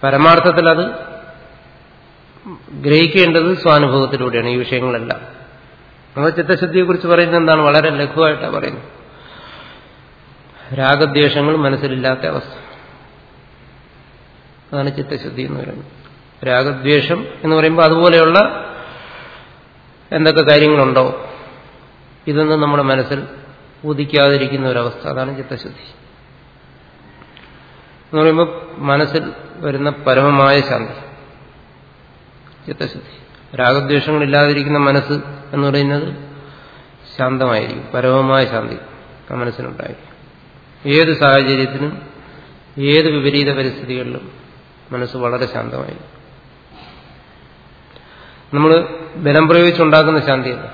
S1: പരമാർത്ഥത്തിൽ അത് ഗ്രഹിക്കേണ്ടത് സ്വാനുഭവത്തിലൂടെയാണ് ഈ വിഷയങ്ങളെല്ലാം. നമ്മൾ ചിത്തശുദ്ധിയെക്കുറിച്ച് പറയുന്നത് എന്താണ്? വളരെ ലഘുവായിട്ടാണ് പറയുന്നത്. രാഗദ്വേഷങ്ങൾ മനസ്സിലില്ലാത്ത അവസ്ഥ. അതാണ് ചിത്തശുദ്ധി എന്ന് പറയുന്നത്. രാഗദ്വേഷം എന്ന് പറയുമ്പോൾ അതുപോലെയുള്ള എന്തൊക്കെ കാര്യങ്ങളുണ്ടോ ഇതൊന്നും നമ്മുടെ മനസ്സിൽ ഉദിക്കാതിരിക്കുന്ന ഒരവസ്ഥ. അതാണ് ചിത്തശുദ്ധി. എന്ന് പറയുമ്പോൾ മനസ്സിൽ വരുന്ന പരമമായ ശാന്തി. ചിത്തശുദ്ധി. രാഗദ്വേഷങ്ങളില്ലാതിരിക്കുന്ന മനസ്സ് എന്ന് പറയുന്നത് ശാന്തമായിരിക്കും. പരമമായ ശാന്തി ആ മനസ്സിനുണ്ടായിരിക്കും ഏത് സാഹചര്യത്തിനും ഏത് വിപരീത പരിസ്ഥിതികളിലും മനസ്സ് വളരെ ശാന്തമായി. നമ്മൾ ബലം പ്രയോഗിച്ചുണ്ടാക്കുന്ന ശാന്തിയല്ല.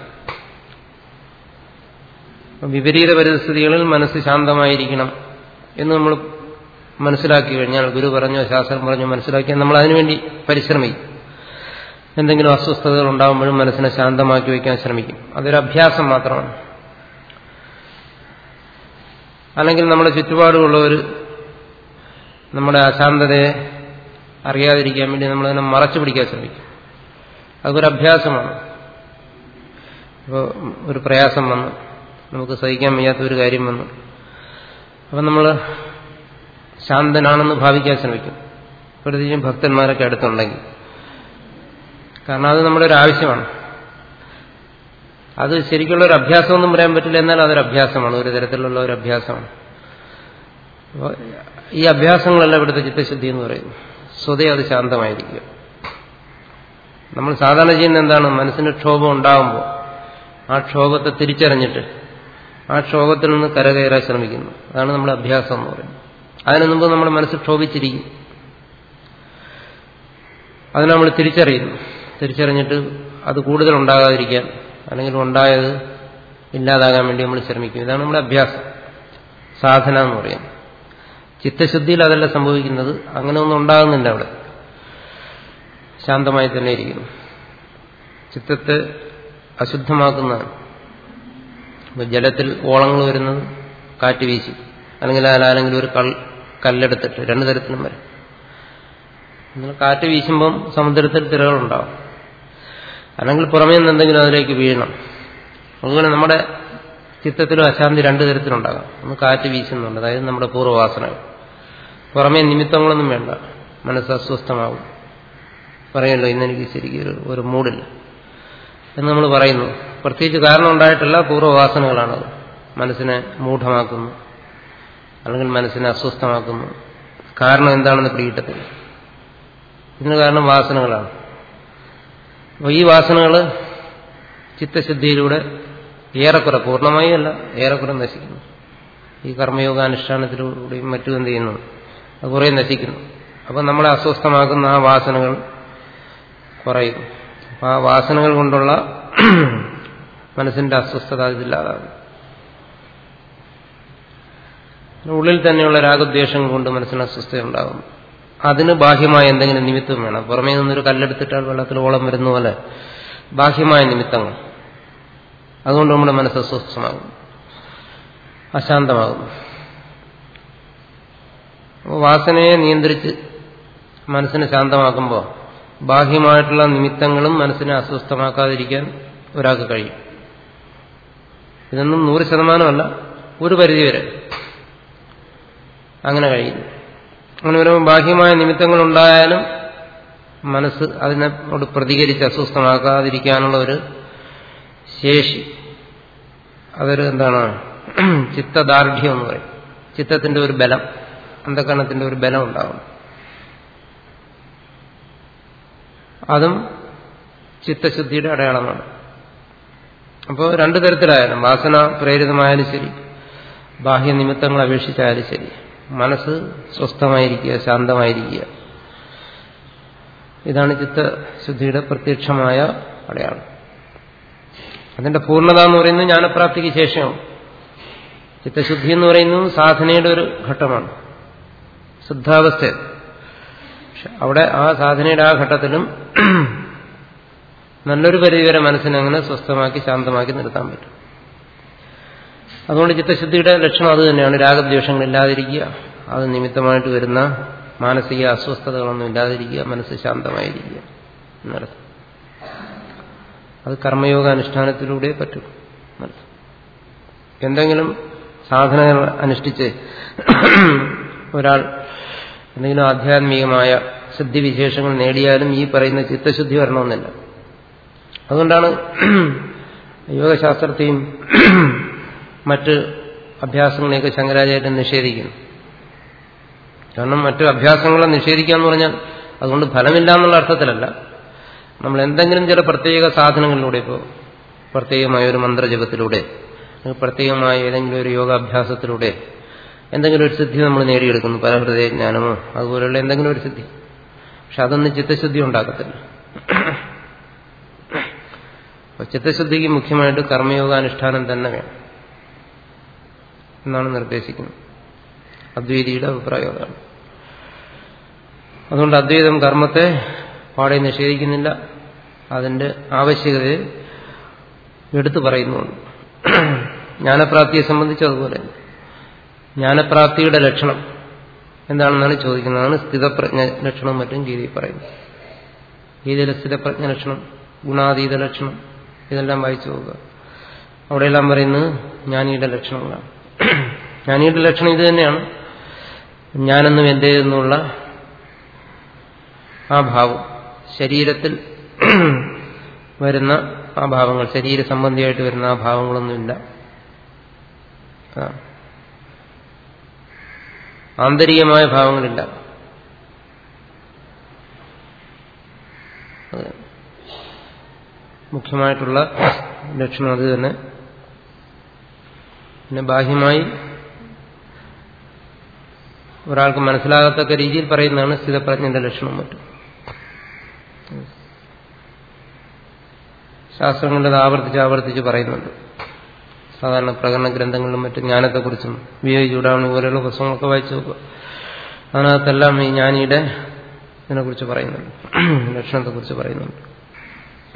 S1: വിപരീത പരിസ്ഥിതികളിൽ മനസ്സ് ശാന്തമായിരിക്കണം എന്ന് നമ്മൾ മനസ്സിലാക്കി കഴിഞ്ഞാൽ ഗുരു പറഞ്ഞോ ശാസ്ത്രം പറഞ്ഞോ മനസ്സിലാക്കിയാൽ നമ്മൾ അതിനുവേണ്ടി പരിശ്രമിക്കും. എന്തെങ്കിലും അസ്വസ്ഥതകൾ ഉണ്ടാകുമ്പോഴും മനസ്സിനെ ശാന്തമാക്കി വയ്ക്കാൻ ശ്രമിക്കും. അതൊരു അഭ്യാസം മാത്രമാണ്. അല്ലെങ്കിൽ നമ്മുടെ ചുറ്റുപാടുമുള്ളവർ നമ്മുടെ അശാന്തതയെ അറിയാതിരിക്കാൻ വേണ്ടി നമ്മളതിനെ മറച്ചു പിടിക്കാൻ ശ്രമിക്കും. അതൊരു അഭ്യാസമാണ്. ഇപ്പോൾ ഒരു പ്രയാസം വന്നു. നമുക്ക് സഹിക്കാൻ വയ്യാത്ത ഒരു കാര്യം വന്നു. അപ്പം നമ്മൾ ശാന്തനാണെന്ന് ഭാവിക്കാൻ ശ്രമിക്കും. പ്രത്യേകിച്ചും ഭക്തന്മാരൊക്കെ അടുത്തുണ്ടെങ്കിൽ. കാരണം അത് നമ്മുടെ ഒരു ആവശ്യമാണ്. അത് ശരിക്കുള്ള ഒരു അഭ്യാസമൊന്നും പറയാൻ പറ്റില്ല എന്നാൽ അതൊരു അഭ്യാസമാണ്. ഒരു തരത്തിലുള്ള ഒരു അഭ്യാസമാണ്. ഈ അഭ്യാസങ്ങളല്ല ഇവിടുത്തെ ചിത്തശുദ്ധി എന്ന് പറയുന്നത് സ്വതേ അത് ശാന്തമായിരിക്കുക നമ്മൾ സാധാരണ ചെയ്യുന്ന എന്താണ്? മനസ്സിന് ക്ഷോഭം ഉണ്ടാകുമ്പോൾ ആ ക്ഷോഭത്തെ തിരിച്ചറിഞ്ഞിട്ട് ആ ക്ഷോഭത്തിൽ നിന്ന് കരകയറാൻ ശ്രമിക്കുന്നു. അതാണ് നമ്മുടെ അഭ്യാസം എന്ന് പറയുന്നത്. അതിനു മുമ്പ് നമ്മുടെ മനസ്സ് ക്ഷോഭിച്ചിരിക്കും. അതിന് നമ്മൾ തിരിച്ചറിയുന്നു. തിരിച്ചറിഞ്ഞിട്ട് അത് കൂടുതൽ ഉണ്ടാകാതിരിക്കാൻ അല്ലെങ്കിൽ ഉണ്ടായത് ഇല്ലാതാകാൻ വേണ്ടി നമ്മൾ ശ്രമിക്കും. ഇതാണ് നമ്മുടെ അഭ്യാസം. സാധന എന്ന് പറയുന്നത്. ചിത്തശുദ്ധിയിൽ അതല്ല സംഭവിക്കുന്നത്. അങ്ങനെ ഒന്നും ഉണ്ടാകുന്നില്ല അവിടെ. ശാന്തമായി തന്നെ ഇരിക്കുന്നു. ചിത്തത്തെ അശുദ്ധമാക്കുന്നതാണ്. ജലത്തിൽ ഓളങ്ങൾ വരുന്നത് കാറ്റ് വീശി. അല്ലെങ്കിൽ അതിലാരെങ്കിലും ഒരു കല്ലെടുത്തിട്ട് രണ്ടു തരത്തിലും വരും. കാറ്റ് വീശുമ്പം സമുദ്രത്തിൽ തിരകളുണ്ടാവും. അല്ലെങ്കിൽ പുറമേ നിന്ന് എന്തെങ്കിലും അതിലേക്ക് വീഴണം. അതുപോലെ നമ്മുടെ ചിത്തത്തിലും അശാന്തി രണ്ടു തരത്തിലുണ്ടാകാം. ഒന്ന് കാറ്റ് വീശുന്നുണ്ട്. അതായത് നമ്മുടെ പൂർവവാസനകൾ. പുറമേ നിമിത്തങ്ങളൊന്നും വേണ്ട. മനസ്സ് അസ്വസ്ഥമാവും പറയല്ലോ ഇന്നെനിക്ക് ശരിക്കും ഒരു മൂടില്ല. എന്ന് നമ്മൾ പറയുന്നു. പ്രത്യേകിച്ച് കാരണം ഉണ്ടായിട്ടില്ല പൂർവവാസനകളാണത്. മനസ്സിനെ മൂഢമാക്കുന്നു. അല്ലെങ്കിൽ മനസ്സിനെ അസ്വസ്ഥമാക്കുന്നു. കാരണം എന്താണെന്ന് പിടികിട്ടത്തില്ല. ഇതിന് കാരണം വാസനകളാണ്. അപ്പോൾ ഈ വാസനകൾ ചിത്തശുദ്ധിയിലൂടെ ഏറെക്കുറെ പൂർണമായും അല്ല ഏറെക്കുറെ നശിക്കുന്നു. ഈ കർമ്മയോഗാനുഷ്ഠാനത്തിലൂടെയും മറ്റും എന്ത് ചെയ്യുന്നു? അത് കുറേ നശിക്കുന്നു. അപ്പം നമ്മളെ അസ്വസ്ഥമാക്കുന്ന ആ വാസനകൾ കുറയും. അപ്പം ആ വാസനകൾ കൊണ്ടുള്ള മനസ്സിന്റെ അസ്വസ്ഥത ഇതില്ലാതാകും. ഉള്ളിൽ തന്നെയുള്ള രാഗദ്വേഷങ്ങൾ കൊണ്ട് മനസ്സിന് അസ്വസ്ഥത ഉണ്ടാകും. അതിന് ബാഹ്യമായ എന്തെങ്കിലും നിമിത്തം വേണം. പുറമേ നിന്നൊരു കല്ലെടുത്തിട്ടാൽ വെള്ളത്തിൽ ഓളം വരുന്ന പോലെ ബാഹ്യമായ നിമിത്തങ്ങൾ. അതുകൊണ്ട് നമ്മുടെ മനസ്സ് അസ്വസ്ഥമാകും. അശാന്തമാകും. വാസനയെ നിയന്ത്രിച്ച് മനസ്സിനെ ശാന്തമാക്കുമ്പോൾ ബാഹ്യമായിട്ടുള്ള നിമിത്തങ്ങളും മനസ്സിനെ അസ്വസ്ഥമാക്കാതിരിക്കാൻ ഒരാൾക്ക് കഴിയും. ഇതൊന്നും നൂറ് ശതമാനമല്ല ഒരു പരിധിവരെ അങ്ങനെ കഴിയും. അങ്ങനെ വരുമ്പോൾ ബാഹ്യമായ നിമിത്തങ്ങൾ ഉണ്ടായാലും മനസ്സ് അതിനോട് പ്രതികരിച്ച് അസ്വസ്ഥമാക്കാതിരിക്കാനുള്ള ഒരു ശേഷി അതൊരു എന്താണ് ചിത്തദാർഢ്യം എന്ന് പറയും. ചിത്തത്തിന്റെ ഒരു ബലം. അന്ധകരണത്തിന്റെ ഒരു ബലം ഉണ്ടാകും അതും ചിത്തശുദ്ധിയുടെ അടയാളമാണ്. അപ്പോൾ രണ്ടു തരത്തിലായാലും വാസന പ്രേരിതമായാലും ശരി ബാഹ്യ നിമിത്തങ്ങൾ അപേക്ഷിച്ചായാലും ശരി മനസ്സ് സ്വസ്ഥമായിരിക്കുക ശാന്തമായിരിക്കുക. ഇതാണ് ചിത്തശുദ്ധിയുടെ പ്രത്യക്ഷമായ അടയാളം. അതിന്റെ പൂർണത എന്ന് പറയുന്നത് ജ്ഞാനപ്രാപ്തിക്ക് ശേഷം ചിത്തശുദ്ധി എന്ന് പറയുന്നത് സാധനയുടെ ഒരു ഘട്ടമാണ്. ശുദ്ധാവസ്ഥ. പക്ഷെ അവിടെ ആ സാധനയുടെ ആ ഘട്ടത്തിലും നല്ലൊരു പരിധിവരെ മനസ്സിനെ അങ്ങനെ സ്വസ്ഥമാക്കി ശാന്തമാക്കി നിർത്താൻ പറ്റും. അതുകൊണ്ട് ചിത്തശുദ്ധിയുടെ ലക്ഷണം അത് തന്നെയാണ്. രാഗദ്വേഷങ്ങൾ ഇല്ലാതിരിക്കുക അത് നിമിത്തമായിട്ട് വരുന്ന മാനസിക അസ്വസ്ഥതകളൊന്നും ഇല്ലാതിരിക്കുക മനസ്സ് ശാന്തമായിരിക്കുക എന്നർത്ഥം. അത് കർമ്മയോഗ അനുഷ്ഠാനത്തിലൂടെ പറ്റും എന്തെങ്കിലും സാധനങ്ങൾ അനുഷ്ഠിച്ച് ഒരാൾ എന്തെങ്കിലും ആധ്യാത്മികമായ സിദ്ധിവിശേഷങ്ങൾ നേടിയാലും ഈ പറയുന്ന ചിത്തശുദ്ധി വരണമെന്നില്ല. അതുകൊണ്ടാണ് യോഗശാസ്ത്രത്തെയും മറ്റ് അഭ്യാസങ്ങളെയൊക്കെ ശങ്കരാചാര്യൻ നിഷേധിക്കുന്നു. കാരണം മറ്റു അഭ്യാസങ്ങളെ നിഷേധിക്കുക എന്ന് പറഞ്ഞാൽ അതുകൊണ്ട് ഫലമില്ല എന്നുള്ള അർത്ഥത്തിലല്ല. നമ്മൾ എന്തെങ്കിലും ചില പ്രത്യേക സാധനങ്ങളിലൂടെ ഇപ്പോൾ പ്രത്യേകമായ ഒരു മന്ത്രജപത്തിലൂടെ പ്രത്യേകമായ ഏതെങ്കിലും ഒരു യോഗാഭ്യാസത്തിലൂടെ എന്തെങ്കിലും ഒരു സിദ്ധി നമ്മൾ നേടിയെടുക്കുന്നു പല ഹൃദയജ്ഞാനമോ അതുപോലെയുള്ള എന്തെങ്കിലും ഒരു സിദ്ധി. പക്ഷെ അതൊന്നും ചിത്തശുദ്ധി ഉണ്ടാക്കത്തില്ല. ചിത്തശുദ്ധിക്ക് മുഖ്യമായിട്ട് കർമ്മയോഗാനുഷ്ഠാനം തന്നെ വേണം. എന്നാണ് നിർദ്ദേശിക്കുന്നത്. അദ്വൈതിയുടെ അഭിപ്രായം അതാണ് അതുകൊണ്ട് അദ്വൈതം കർമ്മത്തെ പാടെ നിഷേധിക്കുന്നില്ല. അതിന്റെ ആവശ്യകതയെ എടുത്തു പറയുന്നുണ്ട്. ജ്ഞാനപ്രാപ്തിയെ സംബന്ധിച്ച് അതുപോലെ ജ്ഞാനപ്രാപ്തിയുടെ ലക്ഷണം എന്താണെന്നാണ് ചോദിക്കുന്നതാണ് സ്ഥിതപ്രജ്ഞ ലക്ഷണം മറ്റും ഗീതയിൽ പറയുന്നത്. ഗീതയിലെ സ്ഥിതപ്രജ്ഞ ലക്ഷണം ഗുണാതീത ലക്ഷണം ഇതെല്ലാം വായിച്ചു നോക്കുക അവിടെയെല്ലാം പറയുന്നത് ജ്ഞാനിയുടെ ലക്ഷണങ്ങളാണ്. ജ്ഞാനിയുടെ ലക്ഷണം ഇത് തന്നെയാണ്. ഞാനെന്നും എന്റേതെന്നുള്ള ആ ഭാവം. ശരീരത്തിൽ വരുന്ന ആ ഭാവങ്ങൾ ശരീര സംബന്ധിയായിട്ട് വരുന്ന ആ ഭാവങ്ങളൊന്നുമില്ല. ആന്തരികമായ ഭാവങ്ങളില്ല. മുഖ്യമായിട്ടുള്ള ലക്ഷണം അത് തന്നെ. പിന്നെ ബാഹ്യമായി ഒരാൾക്ക് മനസ്സിലാകത്തക്ക രീതിയിൽ പറയുന്നതാണ് സ്ഥിതപ്രജ്ഞന്റെ ലക്ഷണം മറ്റും. ശാസ്ത്രങ്ങളിൽ ആവർത്തിച്ച് ആവർത്തിച്ച് പറയുന്നുണ്ട്. സാധാരണ പ്രകടന ഗ്രന്ഥങ്ങളിലും മറ്റും ജ്ഞാനത്തെക്കുറിച്ചും വി ഐ ചൂടാവണി പോലെയുള്ള പുസ്തകങ്ങളൊക്കെ വായിച്ചു നോക്കുക. അതിനകത്തെല്ലാം ഈ ജ്ഞാനിയുടെ ഇതിനെക്കുറിച്ച് പറയുന്നുണ്ട്. ലക്ഷണത്തെക്കുറിച്ച് പറയുന്നുണ്ട്.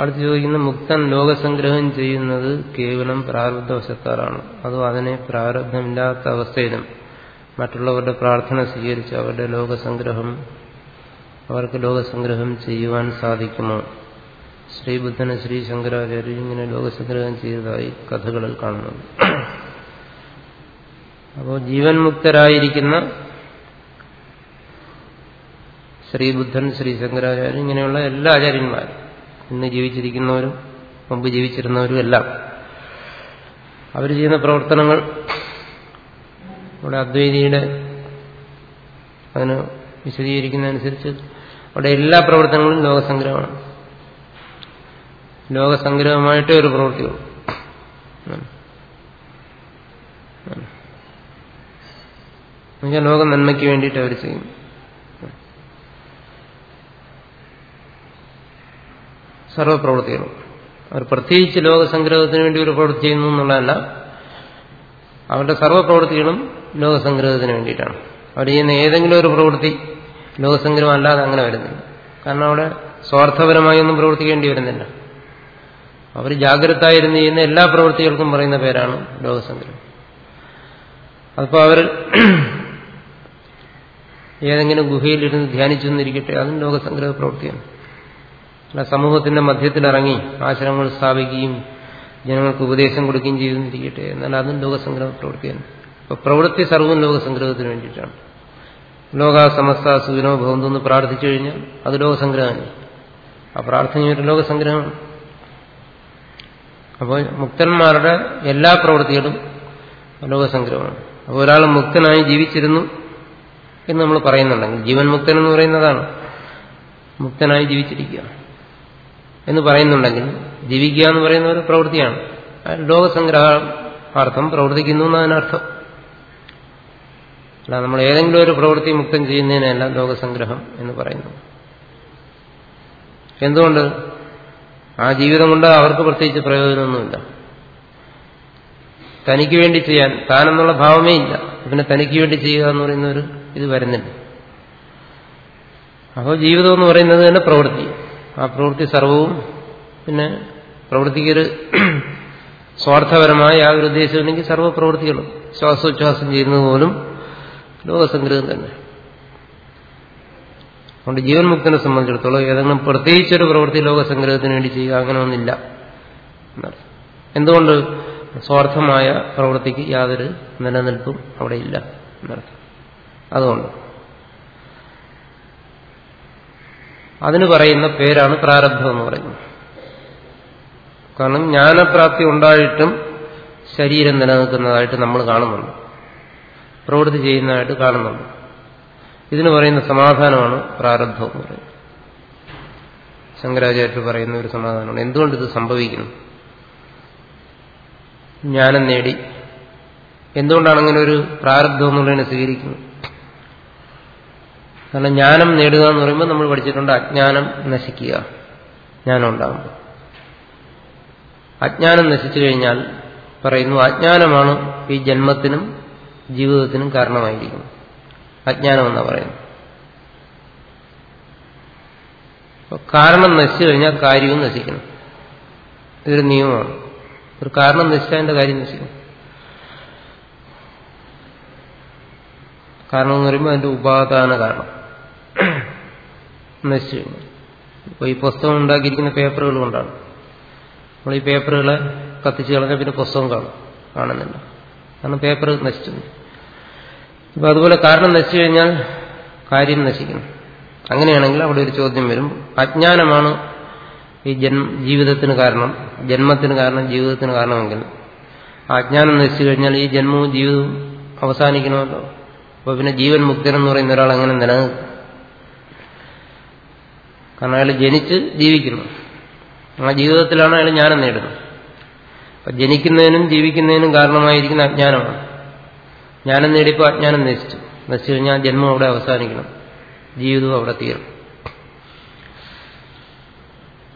S1: അടുത്ത് ചോദിക്കുന്ന മുക്തൻ ലോകസംഗ്രഹം ചെയ്യുന്നത് കേവലം പ്രാരബ്ധവശത്താലാണ് അതോ അതിനെ പ്രാരബ്ധമില്ലാത്ത അവസ്ഥയിലും മറ്റുള്ളവരുടെ പ്രാർത്ഥന സ്വീകരിച്ച് അവരുടെ ലോകസംഗ്രഹം അവർക്ക് ലോകസംഗ്രഹം ചെയ്യുവാൻ സാധിക്കുമോ? ശ്രീബുദ്ധന് ശ്രീ ശങ്കരാചാര്യ ഇങ്ങനെ ലോകസംഗ്രഹം ചെയ്തതായി കഥകളിൽ കാണുന്നുണ്ട് അപ്പോൾ ജീവൻ മുക്തരായിരിക്കുന്ന ശ്രീബുദ്ധൻ ശ്രീ ശങ്കരാചാര്യൻ ഇങ്ങനെയുള്ള എല്ലാ ആചാര്യന്മാരും ഇന്ന് ജീവിച്ചിരിക്കുന്നവരും മുമ്പ് ജീവിച്ചിരുന്നവരും എല്ലാം അവർ ചെയ്യുന്ന പ്രവർത്തനങ്ങൾ ഇവിടെ അദ്വൈതിയുടെ അതിന് വിശദീകരിക്കുന്നതനുസരിച്ച് അവിടെ എല്ലാ പ്രവർത്തനങ്ങളും ലോകസംഗ്രഹമാണ്. ലോകസംഗ്രഹമായിട്ടേ ഒരു പ്രവൃത്തിയുള്ളൂ. എന്നുവെച്ചാൽ ലോക നന്മയ്ക്ക് വേണ്ടിയിട്ട് അവർ ചെയ്യും. സർവപ്രവൃത്തികളും അവർ പ്രത്യേകിച്ച് ലോകസംഗ്രഹത്തിന് വേണ്ടി ഒരു പ്രവൃത്തി ചെയ്യുന്നു എന്നുള്ളതല്ല. അവരുടെ സർവപ്രവൃത്തികളും ലോകസംഗ്രഹത്തിന് വേണ്ടിയിട്ടാണ്. അവർ ചെയ്യുന്ന ഏതെങ്കിലും ഒരു പ്രവൃത്തി ലോകസംഗ്രഹം അല്ലാതെ അങ്ങനെ വരുന്നില്ല. കാരണം അവിടെ സ്വാർത്ഥപരമായി ഒന്നും പ്രവർത്തിക്കേണ്ടി വരുന്നില്ല. അവർ ജാഗ്രതായിരുന്നു ചെയ്യുന്ന എല്ലാ പ്രവൃത്തികൾക്കും പറയുന്ന പേരാണ് ലോകസംഗ്രഹം അപ്പോൾ അവർ ഏതെങ്കിലും ഗുഹയിലിരുന്ന് ധ്യാനിച്ചെന്നിരിക്കട്ടെ അതും ലോകസംഗ്രഹ പ്രവൃത്തിയാണ്. അല്ല സമൂഹത്തിന്റെ മധ്യത്തിലിറങ്ങി ആശ്രമങ്ങൾ സ്ഥാപിക്കുകയും ജനങ്ങൾക്ക് ഉപദേശം കൊടുക്കുകയും ചെയ്തെന്നിരിക്കട്ടെ എന്നാൽ അതും ലോകസംഗ്രഹ പ്രവൃത്തിയാണ്. അപ്പൊ പ്രവൃത്തി സർവം ലോകസംഗ്രഹത്തിന് വേണ്ടിയിട്ടാണ്. ലോക സമസ്ത സുഖനോ ഭവന്തു എന്ന് പ്രാർത്ഥിച്ചു കഴിഞ്ഞാൽ അത് ലോകസംഗ്രഹമാണ് ആ പ്രാർത്ഥനയൊരു ലോകസംഗ്രഹമാണ് അപ്പോൾ മുക്തന്മാരുടെ എല്ലാ പ്രവൃത്തികളും ലോകസംഗ്രഹമാണ് അപ്പോൾ ഒരാൾ മുക്തനായി ജീവിച്ചിരുന്നു എന്ന് നമ്മൾ പറയുന്നുണ്ടെങ്കിൽ ജീവൻ മുക്തൻ എന്ന് പറയുന്നതാണ്. മുക്തനായി ജീവിച്ചിരിക്കുക എന്ന് പറയുന്നുണ്ടെങ്കിൽ ജീവിക്കുക എന്ന് പറയുന്ന ഒരു പ്രവൃത്തിയാണ്. ലോകസംഗ്രഹാർത്ഥം പ്രവർത്തിക്കുന്നു എന്നതിനർത്ഥം അല്ല നമ്മൾ ഏതെങ്കിലും ഒരു പ്രവൃത്തി മുക്തം ചെയ്യുന്നതിനല്ല ലോകസംഗ്രഹം എന്ന് പറയുന്നു എന്തുകൊണ്ട്? ആ ജീവിതം കൊണ്ട് അവർക്ക് പ്രത്യേകിച്ച് പ്രയോജനമൊന്നുമില്ല. തനിക്ക് വേണ്ടി ചെയ്യാൻ താനെന്നുള്ള ഭാവമേ ഇല്ല. പിന്നെ തനിക്ക് വേണ്ടി ചെയ്യുക എന്ന് പറയുന്ന ഒരു ഇത് വരുന്നില്ല. അപ്പോൾ ജീവിതം എന്ന് പറയുന്നത് തന്നെ പ്രവൃത്തി. ആ പ്രവൃത്തി സർവവും പിന്നെ പ്രവൃത്തിക്കൊരു സ്വാർത്ഥപരമായ ആ ഒരു ഉദ്ദേശമില്ലെങ്കിൽ സർവപ്രവൃത്തികളും ശ്വാസോച്ഛ്വാസം ചെയ്യുന്നത് പോലും ലോകസംഗ്രഹം തന്നെ. അതുകൊണ്ട് ജീവൻ മുക്തനെ സംബന്ധിച്ചിടത്തോളം ഏതെങ്കിലും പ്രത്യേകിച്ചൊരു പ്രവൃത്തി ലോകസംഗ്രഹത്തിന് വേണ്ടി ചെയ്യുക അങ്ങനെ ഒന്നില്ല എന്തുകൊണ്ട് സ്വാർത്ഥമായ പ്രവൃത്തിക്ക് യാതൊരു നിലനിൽപ്പും അവിടെ ഇല്ല അതുകൊണ്ട് അതിന് പറയുന്ന പേരാണ് പ്രാരബ്ധം എന്ന് പറയുന്നത്. കാരണം ജ്ഞാനപ്രാപ്തി ഉണ്ടായിട്ടും ശരീരം നിലനിൽക്കുന്നതായിട്ട് നമ്മൾ കാണുന്നുണ്ട്. പ്രവൃത്തി ചെയ്യുന്നതായിട്ട് കാണുന്നുണ്ട്. ഇതിന് പറയുന്ന സമാധാനമാണ് പ്രാരബ്ധം എന്ന് പറയുന്നത്. ശങ്കരാചാര്യർ പറയുന്ന ഒരു സമാധാനമാണ്. എന്തുകൊണ്ട് ഇത് സംഭവിക്കുന്നു? ജ്ഞാനം നേടി. എന്തുകൊണ്ടാണ് അങ്ങനെ ഒരു പ്രാരബ്ധം എന്നുള്ളതിനെ സ്വീകരിക്കുന്നത്? കാരണം ജ്ഞാനം നേടുക എന്ന് പറയുമ്പോൾ നമ്മൾ പഠിച്ചിട്ടുണ്ട് അജ്ഞാനം നശിക്കുക. ജ്ഞാനം ഉണ്ടാകുമ്പോൾ. അജ്ഞാനം നശിച്ചു കഴിഞ്ഞാൽ പറയുന്നു അജ്ഞാനമാണ് ഈ ജന്മത്തിനും ജീവിതത്തിനും കാരണമായിരിക്കുന്നത്. അജ്ഞാനം എന്നാ പറയുന്നത്. കാരണം നശിച്ചു കഴിഞ്ഞാൽ കാര്യവും നശിക്കണം. ഇതൊരു നിയമമാണ്. ഒരു കാരണം നശിച്ചാൽ കാര്യം നശിക്കണം. കാരണം എന്ന് പറയുമ്പോൾ അതിന്റെ ഉപാദാന കാരണം. നശിച്ചു കഴിഞ്ഞു ഇപ്പോൾ ഈ പുസ്തകം ഉണ്ടാക്കിയിരിക്കുന്ന പേപ്പറുകൾ കൊണ്ടാണ്. നമ്മൾ ഈ പേപ്പറുകളെ കത്തിച്ചു കളഞ്ഞാൽ പിന്നെ പുസ്തകം കാണും. കാണുന്നില്ല. കാരണം പേപ്പർ നശിച്ചു. ഇപ്പൊ അതുപോലെ കാരണം നശിച്ചു കഴിഞ്ഞാൽ കാര്യം നശിക്കണം അങ്ങനെയാണെങ്കിൽ അവിടെ ഒരു ചോദ്യം വരും. അജ്ഞാനമാണ് ഈ ജന്മ ജീവിതത്തിന് കാരണം ജന്മത്തിന് കാരണം ജീവിതത്തിന് കാരണമെങ്കിൽ. ആ അജ്ഞാനം നശിച്ചു കഴിഞ്ഞാൽ ഈ ജന്മവും ജീവിതവും അവസാനിക്കണമല്ലോ. അപ്പൊ പിന്നെ ജീവൻ മുക്തൻ എന്ന് പറയുന്ന ഒരാൾ അങ്ങനെ നിലനിൽക്കും? കാരണം അയാൾ ജനിച്ച് ജീവിക്കുന്നു. ആ ജീവിതത്തിലാണ് അയാൾ ജ്ഞാനം നേടുന്നത്. അപ്പൊ ജനിക്കുന്നതിനും ജീവിക്കുന്നതിനും കാരണമായിരിക്കുന്ന അജ്ഞാനമാണ്. ജ്ഞാനം നേടിയപ്പോൾ അജ്ഞാനം നശിച്ചു നശിച്ചു കഴിഞ്ഞാൽ ജന്മം അവിടെ അവസാനിക്കണം. ജീവിതവും അവിടെ തീരും.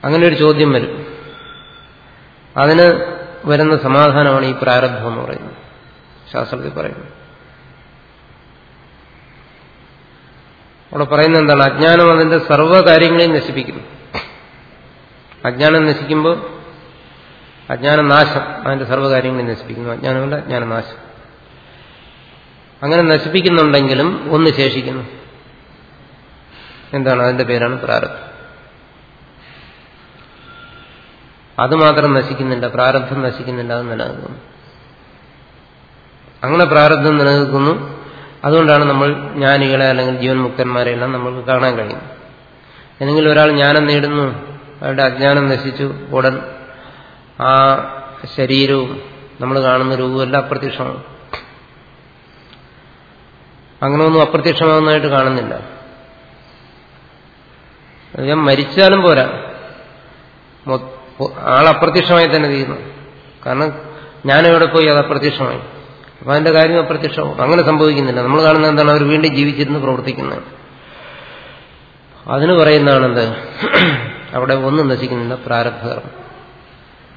S1: അങ്ങനെ ഒരു ചോദ്യം വരും. അതിന് വരുന്ന സമാധാനമാണ് ഈ പ്രാരബ്ധം എന്ന് പറയുന്നത്. ശാസ്ത്രത്തിൽ പറയുന്നത്. അവിടെ പറയുന്നത് എന്താണ്? അജ്ഞാനം അതിന്റെ സർവ കാര്യങ്ങളെയും നശിപ്പിക്കുന്നു. അജ്ഞാനം നശിക്കുമ്പോൾ അജ്ഞാനനാശം അതിന്റെ സർവകാര്യങ്ങളെയും നശിപ്പിക്കുന്നു. അജ്ഞാനമല്ല അജ്ഞാനനാശം. അങ്ങനെ നശിപ്പിക്കുന്നുണ്ടെങ്കിലും ഒന്ന് ശേഷിക്കുന്നു. എന്താണ് അതിന്റെ പേരാണ് പ്രാരബ്ധം. അത് മാത്രം നശിക്കുന്നില്ല പ്രാരബ്ധം നശിക്കുന്നില്ല അത് നിലനിൽക്കുന്നു. അങ്ങനെ പ്രാരബ്ധം നിലനിൽക്കുന്നു. അതുകൊണ്ടാണ് നമ്മൾ ജ്ഞാനികളെ അല്ലെങ്കിൽ ജീവൻ മുക്തന്മാരെയെല്ലാം നമ്മൾക്ക് കാണാൻ കഴിയും ഏതെങ്കിലും ഒരാൾ ജ്ഞാനം നേടുന്നു അയാളുടെ അജ്ഞാനം നശിച്ചു ഉടൻ ആ ശരീരവും നമ്മൾ കാണുന്ന രൂപമല്ല എല്ലാം അപ്രത്യക്ഷമാണ്. അങ്ങനെ ഒന്നും അപ്രത്യക്ഷമാകുന്നതായിട്ട് കാണുന്നില്ല. ഞാൻ മരിച്ചാലും പോരാ. ആൾ അപ്രത്യക്ഷമായി തന്നെ തീരുന്നു. കാരണം ഞാനെവിടെ പോയി അത് അപ്രത്യക്ഷമായി. അപ്പൊ അതിന്റെ കാര്യം അപ്രത്യക്ഷമാവും. അങ്ങനെ സംഭവിക്കുന്നില്ല. നമ്മൾ കാണുന്നത് എന്താണ്? അവർ വീണ്ടും ജീവിച്ചിരുന്ന് പ്രവർത്തിക്കുന്നത് അതിന് പറയുന്നതാണെന്ത് അവിടെ ഒന്നും നശിക്കുന്നില്ല. പ്രാരബ്ധകർമ്മം.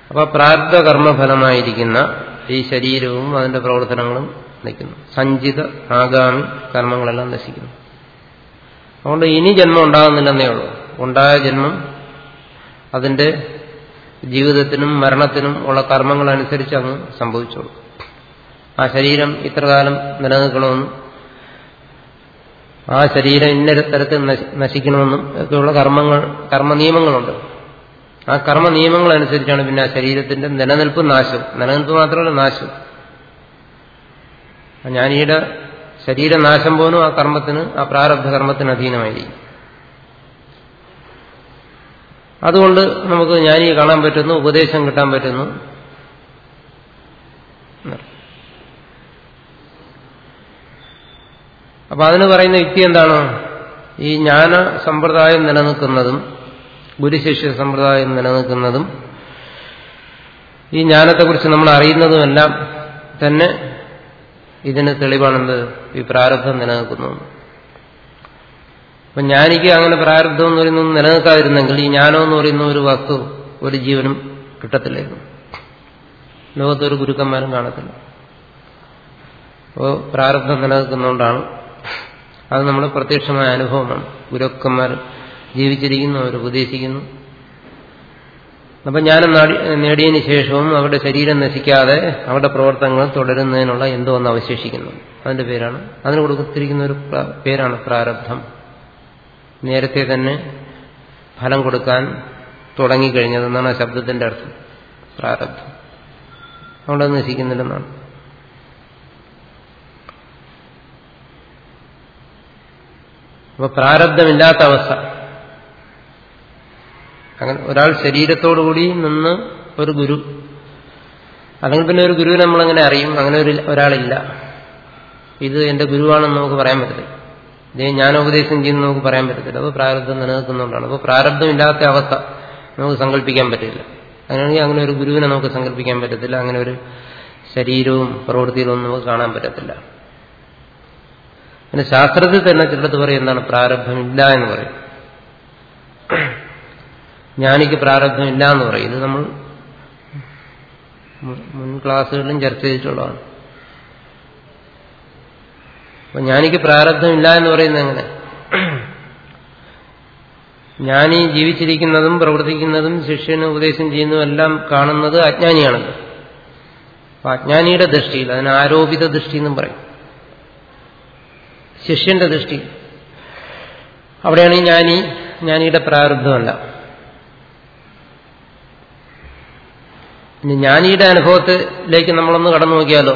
S1: അപ്പൊ പ്രാരബ്ധകർമ്മഫലമായിരിക്കുന്ന ഈ ശരീരവും അതിന്റെ പ്രവർത്തനങ്ങളും നിൽക്കുന്നു സഞ്ചിത ആഗാമി കർമ്മങ്ങളെല്ലാം നശിക്കുന്നു. അതുകൊണ്ട് ഇനി ജന്മം ഉണ്ടാകുന്നില്ലെന്നേ ഉള്ളൂ. ഉണ്ടായ ജന്മം അതിന്റെ ജീവിതത്തിനും മരണത്തിനും ഉള്ള കർമ്മങ്ങളനുസരിച്ച് അങ്ങ് സംഭവിച്ചോളൂ. ആ ശരീരം ഇത്രകാലം നിലനിൽക്കണമെന്നും ആ ശരീരം ഇന്ന തരത്തിൽ നശിക്കണമെന്നും ഒക്കെയുള്ള കർമ്മങ്ങൾ കർമ്മ നിയമങ്ങളുണ്ട് ആ കർമ്മ നിയമങ്ങളനുസരിച്ചാണ് പിന്നെ ആ ശരീരത്തിന്റെ നിലനിൽപ്പ് നാശം. നിലനിൽപ്പ് മാത്രമല്ല നാശം. ജ്ഞാനിയുടെ ശരീരനാശം പോലും ആ കർമ്മത്തിന് ആ പ്രാരബ്ധ കർമ്മത്തിന് അധീനമായിരിക്കും. അതുകൊണ്ട് നമുക്ക് ജ്ഞാനിയെ കാണാൻ പറ്റുന്നു ഉപദേശം കിട്ടാൻ പറ്റുന്നു. അപ്പൊ അതിന് പറയുന്ന യുക്തി എന്താണ്? ഈ ജ്ഞാന സമ്പ്രദായം നിലനിൽക്കുന്നതും ഗുരുശിഷ്യ സമ്പ്രദായം നിലനിൽക്കുന്നതും ഈ ജ്ഞാനത്തെക്കുറിച്ച് നമ്മൾ അറിയുന്നതുമെല്ലാം തന്നെ ഇതിന് തെളിവാണെന്ത് ഈ പ്രാരബ്ധം നിലനിൽക്കുന്നു. അപ്പൊ ജ്ഞാനിക്ക് അങ്ങനെ പ്രാരബ്ധം എന്ന് പറയുന്നത് നിലനിൽക്കാതിരുന്നെങ്കിൽ ഈ ജ്ഞാനം എന്ന് പറയുന്ന ഒരു വസ്തു ഒരു ജീവനും കിട്ടത്തില്ലായിരുന്നു. ലോകത്തൊരു ഗുരുക്കന്മാരും കാണത്തില്ല. അപ്പോൾ പ്രാരബ്ധം നിലനിൽക്കുന്നതുകൊണ്ടാണ് അത് നമ്മുടെ പ്രത്യക്ഷമായ അനുഭവമാണ്. ഗുരുക്കന്മാർ ജീവിച്ചിരിക്കുന്നു അവർ ഉപദേശിക്കുന്നു. അപ്പം ജ്ഞാനം നേടിയതിനു ശേഷവും അവരുടെ ശരീരം നശിക്കാതെ അവരുടെ പ്രവർത്തനങ്ങൾ തുടരുന്നതിനുള്ള എന്തോ ഒന്ന് അവശേഷിക്കുന്നു. അതിന്റെ പേരാണ്. അതിന് കൊടുത്തിരിക്കുന്ന ഒരു പേരാണ് പ്രാരബ്ധം. നേരത്തെ തന്നെ ഫലം കൊടുക്കാൻ തുടങ്ങിക്കഴിഞ്ഞതെന്നാണ് ആ ശബ്ദത്തിന്റെ അർത്ഥം. പ്രാരബ്ധം. അവിടെ നശിക്കുന്നില്ലെന്നാണ്. അപ്പൊ പ്രാരബ്ധമില്ലാത്ത അവസ്ഥ. അങ്ങനെ ഒരാൾ ശരീരത്തോടുകൂടി നിന്ന് ഒരു ഗുരു. അല്ലെങ്കിൽ പിന്നെ ഒരു ഗുരുവിനെ നമ്മളങ്ങനെ അറിയും. അങ്ങനെ ഒരു ഒരാളില്ല. ഇത് എന്റെ ഗുരുവാണെന്ന് നമുക്ക് പറയാൻ പറ്റത്തില്ല. ഇതേ ഉപദേശം ചെയ്യുന്ന നമുക്ക് പറയാൻ പറ്റത്തില്ല. അപ്പോൾ പ്രാരബ്ധം നിലനിൽക്കുന്നുണ്ടാണ് അപ്പോൾ പ്രാരബ്ധമില്ലാത്ത അവസ്ഥ നമുക്ക് സങ്കല്പിക്കാൻ പറ്റില്ല. അങ്ങനെയാണെങ്കിൽ അങ്ങനെ ഒരു ഗുരുവിനെ നമുക്ക് സങ്കല്പിക്കാൻ പറ്റത്തില്ല. അങ്ങനെ ഒരു ശരീരവും പ്രവൃത്തികളും നമുക്ക് കാണാൻ പറ്റത്തില്ല. പിന്നെ ശാസ്ത്രത്തിൽ തന്നെ ചിലടത്ത് പറയും എന്താണ് പ്രാരബ്ധമില്ല എന്ന് പറയും. ജ്ഞാനിക്ക് പ്രാരബ്ധമില്ല എന്ന് പറയും. ഇത് നമ്മൾ മുൻ ക്ലാസ്സുകളിലും ചർച്ച ചെയ്തിട്ടുള്ളതാണ്. അപ്പൊ ജ്ഞാനിക്ക് പ്രാരബ്ധമില്ല എന്ന് പറയുന്നത് എങ്ങനെ? ജ്ഞാനി ജീവിച്ചിരിക്കുന്നതും പ്രവർത്തിക്കുന്നതും ശിഷ്യന് ഉപദേശം ചെയ്യുന്നതും എല്ലാം കാണുന്നത് അജ്ഞാനിയാണല്ലോ. അപ്പൊ അജ്ഞാനിയുടെ ദൃഷ്ടിയിൽ അതിന് ആരോപിത ദൃഷ്ടി എന്നും പറയും. ശിഷ്യന്റെ ദൃഷ്ടി. അവിടെയാണ് ജ്ഞാനി ജ്ഞാനിയുടെ പ്രാരബ്ധമല്ല. ഇനി ജ്ഞാനിയുടെ അനുഭവത്തിലേക്ക് നമ്മളൊന്ന് കടന്നു നോക്കിയാലോ?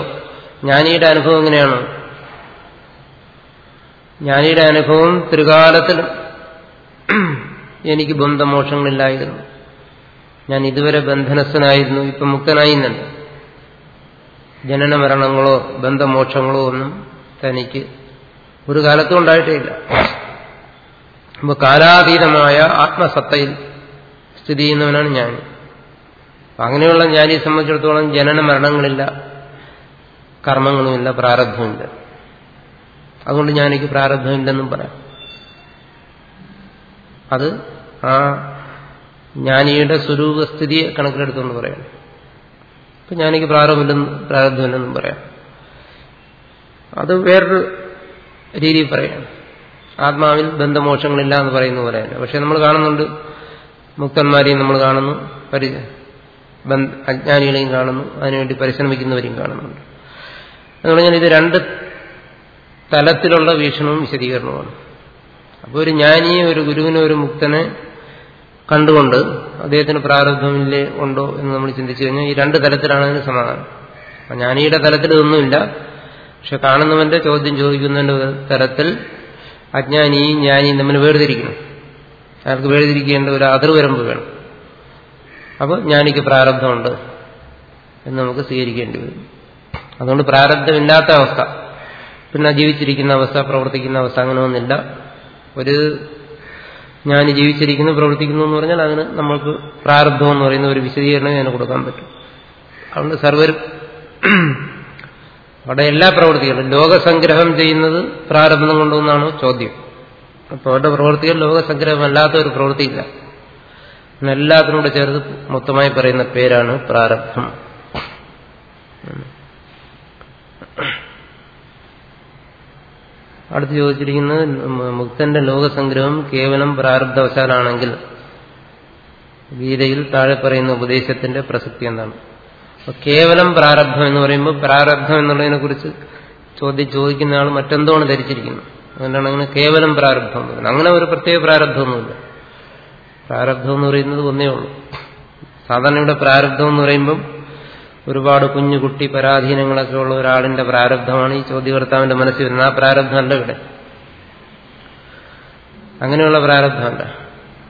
S1: ജ്ഞാനിയുടെ അനുഭവം എങ്ങനെയാണ്? ജ്ഞാനിയുടെ അനുഭവം ത്രികാലത്തിൽ എനിക്ക് ബന്ധമോക്ഷങ്ങളില്ലായിരുന്നു. ഞാൻ ഇതുവരെ ബന്ധനസ്ഥനായിരുന്നു ഇപ്പൊ മുക്തനായി എന്നുണ്ട് ജനന മരണങ്ങളോ ബന്ധമോക്ഷങ്ങളോ ഒന്നും തനിക്ക് ഒരു കാലത്തും ഉണ്ടായിട്ടേ ഇല്ല അപ്പൊ കാലാതീതമായ ആത്മസത്തയിൽ സ്ഥിതി ചെയ്യുന്നവനാണ് ഞാൻ അങ്ങനെയുള്ള ജ്ഞാനിയെ സംബന്ധിച്ചിടത്തോളം ജനന മരണങ്ങളില്ല കർമ്മങ്ങളുമില്ല പ്രാരബ്ധമില്ല അതുകൊണ്ട് ഞാൻ എനിക്ക് പ്രാരബ്ധമില്ലെന്നും പറയാം. അത് ആ ജ്ഞാനിയുടെ സ്വരൂപസ്ഥിതിയെ കണക്കിലെടുത്തുകൊണ്ട് പറയാം അപ്പൊ ഞാനെനിക്ക് പ്രാരംഭമില്ലെന്ന് പ്രാരബ്ധമില്ലെന്നും പറയാം. അത് വേറൊരു രീതിയിൽ പറയാം. ആത്മാവിൽ ബന്ധമോക്ഷങ്ങളില്ല എന്ന് പറയുന്ന പോലെ തന്നെ പക്ഷെ നമ്മൾ കാണുന്നുണ്ട് മുക്തന്മാരെയും നമ്മൾ കാണുന്നു പരി ബന്ധ- അജ്ഞാനികളെയും കാണുന്നു. അതിനുവേണ്ടി പരിശ്രമിക്കുന്നവരെയും കാണുന്നുണ്ട്. എന്ന് പറഞ്ഞാൽ ഇത് രണ്ട് തലത്തിലുള്ള വീക്ഷണവും വിശദീകരണവുമാണ്. അപ്പോൾ ഒരു ജ്ഞാനിയെ ഒരു ഗുരുവിനെ ഒരു മുക്തനെ കണ്ടുകൊണ്ട് അദ്ദേഹത്തിന് പ്രാരബ്ധമില്ലേ ഉണ്ടോ എന്ന് നമ്മൾ ചിന്തിച്ചു കഴിഞ്ഞാൽ ഈ രണ്ട് തലത്തിലാണ് അതിന് സമാധാനം. ജ്ഞാനിയുടെ തലത്തിൽ ഇതൊന്നുമില്ല. പക്ഷെ കാണുന്നവന്റെ ചോദ്യം ചോദിക്കുന്നതിന്റെ തരത്തിൽ അജ്ഞാനിയും ജ്ഞാനിയും തമ്മിൽ വേർതിരിക്കണം. അയാൾക്ക് വേർതിരിക്കേണ്ട ഒരു അതിർവരമ്പ് വേണം. അപ്പോൾ ജ്ഞാനിക്ക് പ്രാരബ്ധമുണ്ട് എന്ന് നമുക്ക് സ്വീകരിക്കേണ്ടി വരും. അതുകൊണ്ട് പ്രാരബ്ധമില്ലാത്ത അവസ്ഥ. പിന്നെ ജീവിച്ചിരിക്കുന്ന അവസ്ഥ പ്രവർത്തിക്കുന്ന അവസ്ഥ അങ്ങനെയൊന്നുമില്ല ഒരു ഞാൻ ജീവിച്ചിരിക്കുന്നു പ്രവർത്തിക്കുന്നു എന്ന് പറഞ്ഞാൽ അതിന് നമ്മൾക്ക് പ്രാരബ്ധം എന്ന് പറയുന്ന ഒരു വിശദീകരണം അതിന് കൊടുക്കാൻ പറ്റും. അതുകൊണ്ട് സർവരും അവിടെ എല്ലാ പ്രവൃത്തികളും ലോകസംഗ്രഹം ചെയ്യുന്നത് പ്രാരബ്ധം കൊണ്ടുവന്നാണോ ചോദ്യം. അപ്പോൾ അവരുടെ പ്രവൃത്തികൾ ലോകസംഗ്രഹമല്ലാത്ത ഒരു പ്രവൃത്തിയില്ല. എല്ലാത്തിനോട് ചേർത്ത് മൊത്തമായി പറയുന്ന പേരാണ് പ്രാരബ്ധം. അടുത്ത് ചോദിച്ചിരിക്കുന്നത് മുക്തന്റെ ലോകസംഗ്രഹം കേവലം പ്രാരബ്ധവശാലാണെങ്കിൽ ഗീതയിൽ താഴെ പറയുന്ന ഉപദേശത്തിന്റെ പ്രസക്തി എന്താണ്? കേവലം പ്രാരബ്ധം എന്ന് പറയുമ്പോൾ പ്രാരബ്ധം എന്നുള്ളതിനെ കുറിച്ച് ചോദ്യം ചോദിക്കുന്ന ആൾ മറ്റെന്തോണ് ധരിച്ചിരിക്കുന്നത് അതുകൊണ്ടാണ് അങ്ങനെ കേവലം പ്രാരബ്ധം അങ്ങനെ ഒരു പ്രത്യേക പ്രാരബ്ധമൊന്നുമില്ല. പ്രാരബ്ധം എന്ന് പറയുന്നത് ഒന്നേ ഉള്ളൂ. സാധാരണ ഇവിടെ പ്രാരബ്ധം എന്ന് പറയുമ്പം ഒരുപാട് കുഞ്ഞു കുട്ടി പരാധീനങ്ങളൊക്കെ ഉള്ള ഒരാളിന്റെ പ്രാരബ്ധമാണ് ഈ ചോദ്യകർത്താവിന്റെ മനസ്സിൽ വരുന്നത്. ആ പ്രാരബ്ധമല്ല ഇവിടെ. അങ്ങനെയുള്ള പ്രാരബ്ധമല്ല.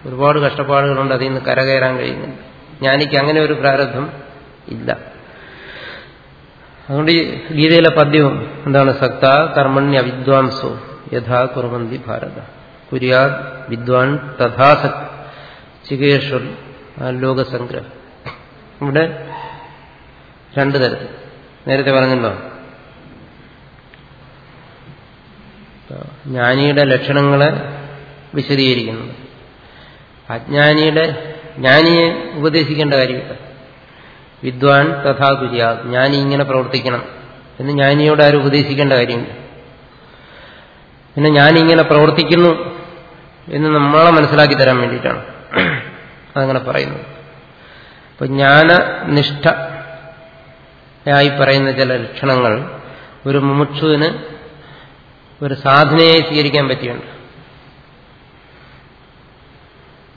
S1: ഒരുപാട് കഷ്ടപ്പാടുകളുണ്ട് അതിൽ നിന്ന് കരകയറാൻ കഴിയുന്നില്ല. ജ്ഞാനിക്ക് അങ്ങനെ ഒരു പ്രാരബ്ധം ഇല്ല. അതുകൊണ്ട് ഈ ഗീതയിലെ പദ്യവും എന്താണ്? സക്ത കർമ്മണ്യ വിദ്വാംസോ യഥാ കുർവന്തി ഭാരത. കുര്യാദ് വിദ്വാൻ തഥാ സക് ചികേശ്വർ ലോകസംഗ്രഹം ഇവിടെ രണ്ടു തരത്തിൽ. നേരത്തെ പറഞ്ഞല്ലോ. ജ്ഞാനിയുടെ ലക്ഷണങ്ങളെ വിശദീകരിക്കുന്നത് അജ്ഞാനിയുടെ ജ്ഞാനിയെ ഉപദേശിക്കേണ്ട കാര്യമില്ല. വിദ്വാൻ തഥാ കുര്യാ ജ്ഞാനി ഇങ്ങനെ പ്രവർത്തിക്കണം. എന്ന് ജ്ഞാനിയോട് ആരും ഉപദേശിക്കേണ്ട കാര്യമില്ല. പിന്നെ ഞാനിങ്ങനെ പ്രവർത്തിക്കുന്നു എന്ന് നമ്മളെ മനസ്സിലാക്കി തരാൻ വേണ്ടിയിട്ടാണ്. അതങ്ങനെ പറയുന്നു. അപ്പൊ ജ്ഞാനനിഷ്ഠ ആയി പറയുന്ന ചില ലക്ഷണങ്ങൾ ഒരു മുമുക്ഷുവിന് ഒരു സാധനയെ സ്വീകരിക്കാൻ പറ്റിയുണ്ട്.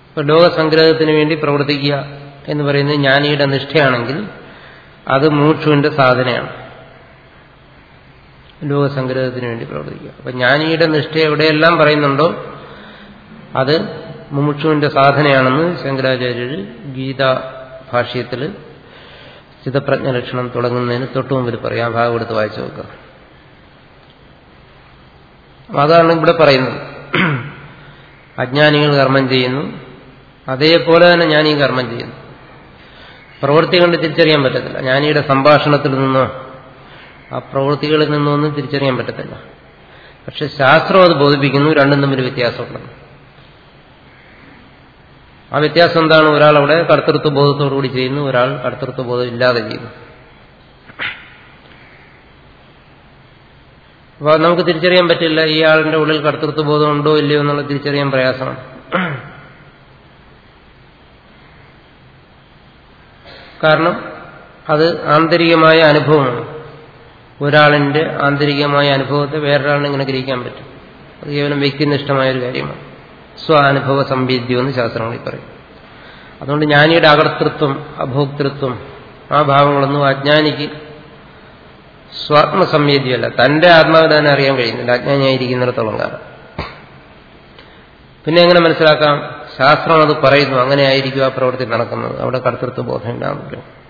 S1: ഇപ്പൊ ലോകസംഗ്രഹത്തിന് വേണ്ടി പ്രവർത്തിക്കുക എന്ന് പറയുന്നത് ജ്ഞാനിയുടെ നിഷ്ഠയാണെങ്കിൽ അത് മൂക്ഷുവിന്റെ സാധനയാണ്. ലോകസംഗ്രഹത്തിന് വേണ്ടി പ്രവർത്തിക്കുക. അപ്പൊ ജ്ഞാനിയുടെ നിഷ്ഠ എവിടെയെല്ലാം പറയുന്നുണ്ടോ അത് മുമുക്ഷുവിന്റെ സാധനയാണെന്ന് ശങ്കരാചാര്യർ ഗീതാ ഭാഷ്യത്തിൽ ചിതപ്രജ്ഞ ലക്ഷണം തുടങ്ങുന്നതിന് തൊട്ടു മുമ്പിൽ പറയാം. ആ ഭാഗം എടുത്ത് വായിച്ചു നോക്കുക അതാണ് ഇവിടെ പറയുന്നത്. അജ്ഞാനികൾ കർമ്മം ചെയ്യുന്നു. അതേപോലെ തന്നെ ഞാനീ കർമ്മം ചെയ്യുന്നു. പ്രവൃത്തി കൊണ്ട് തിരിച്ചറിയാൻ പറ്റത്തില്ല. ജ്ഞാനിയുടെ സംഭാഷണത്തിൽ നിന്നോ ആ പ്രവൃത്തികളിൽ നിന്നോ ഒന്നും തിരിച്ചറിയാൻ പറ്റത്തില്ല. പക്ഷെ ശാസ്ത്രം അത് ബോധിപ്പിക്കുന്നു. രണ്ടും തമ്മിൽ വ്യത്യാസമുണ്ടെന്ന് ആ വ്യത്യാസം എന്താണ്? ഒരാൾ അവിടെ കർത്തൃത്വ ബോധത്തോടുകൂടി ചെയ്യുന്നു ഒരാൾ കർത്തൃത്വ ബോധം ഇല്ലാതെ ചെയ്യുന്നു. അപ്പൊ നമുക്ക് തിരിച്ചറിയാൻ പറ്റില്ല ഈ ആളിന്റെ ഉള്ളിൽ കർത്തൃത്വ ബോധം ഉണ്ടോ ഇല്ലയോ എന്നുള്ള തിരിച്ചറിയാൻ പ്രയാസമാണ്. കാരണം അത് ആന്തരികമായ അനുഭവമാണ്. ഒരാളിന്റെ ആന്തരികമായ അനുഭവത്തെ വേറൊരാളിനെ ഇങ്ങനെ ഗ്രഹിക്കാൻ പറ്റും. അത് കേവലം വ്യക്തിനിഷ്ഠമായ ഒരു കാര്യമാണ്. സ്വാനുഭവ സംവേദ്യം എന്ന് ശാസ്ത്രങ്ങളിൽ പറയും. അതുകൊണ്ട് ജ്ഞാനിയുടെ അകർത്തൃത്വം അഭോക്തൃത്വം ആ ഭാവങ്ങളൊന്നും അജ്ഞാനിക്ക് സ്വാത്മസംവേദ്യമല്ല തന്റെ ആത്മാവിനെ അറിയാൻ കഴിയുന്നില്ല. അജ്ഞാനിയായിരിക്കുന്നിടത്തോളം കാലം. പിന്നെ എങ്ങനെ മനസ്സിലാക്കാം? ശാസ്ത്രം അത് പറയുന്നു. അങ്ങനെ ആയിരിക്കും ആ പ്രവൃത്തി നടക്കുന്നത്. അവിടെ കർത്തൃത്വ ബോധം ഉണ്ടാകുന്നില്ല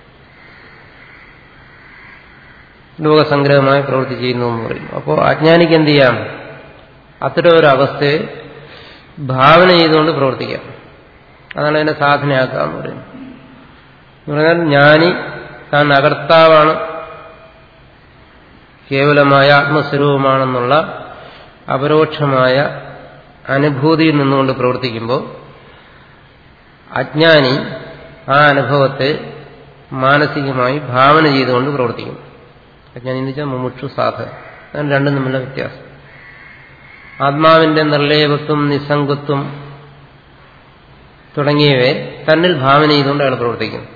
S1: ലോകസംഗ്രഹമായി പ്രവൃത്തി ചെയ്യുന്നു എന്ന് പറയും. അപ്പോൾ അജ്ഞാനിക്ക് എന്ത് ചെയ്യാം? അത്തരം ഒരു അവസ്ഥയെ ഭാവന ചെയ്തുകൊണ്ട് പ്രവർത്തിക്കാം. അതാണ് അതിനെ സാധനയാക്കുക എന്ന് പറയുന്നത്. എന്ന് പറഞ്ഞാൽ ജ്ഞാനി താൻ അകർത്താവാണ്. കേവലമായ ആത്മസ്വരൂപമാണെന്നുള്ള അപരോക്ഷമായ അനുഭൂതിയിൽ നിന്നുകൊണ്ട് പ്രവർത്തിക്കുമ്പോൾ അജ്ഞാനി ആ അനുഭവത്തെ മാനസികമായി ഭാവന ചെയ്തുകൊണ്ട് പ്രവർത്തിക്കും. അജ്ഞാനി എന്ന് വെച്ചാൽ മുമുക്ഷു സാധന. അതാണ് രണ്ടും തമ്മിലുള്ള വ്യത്യാസം. ആത്മാവിന്റെ നിർലേപത്വം നിസ്സംഗത്വം തുടങ്ങിയവയെ തന്നിൽ ഭാവന ചെയ്തുകൊണ്ട് അയാൾ പ്രവർത്തിക്കുന്നു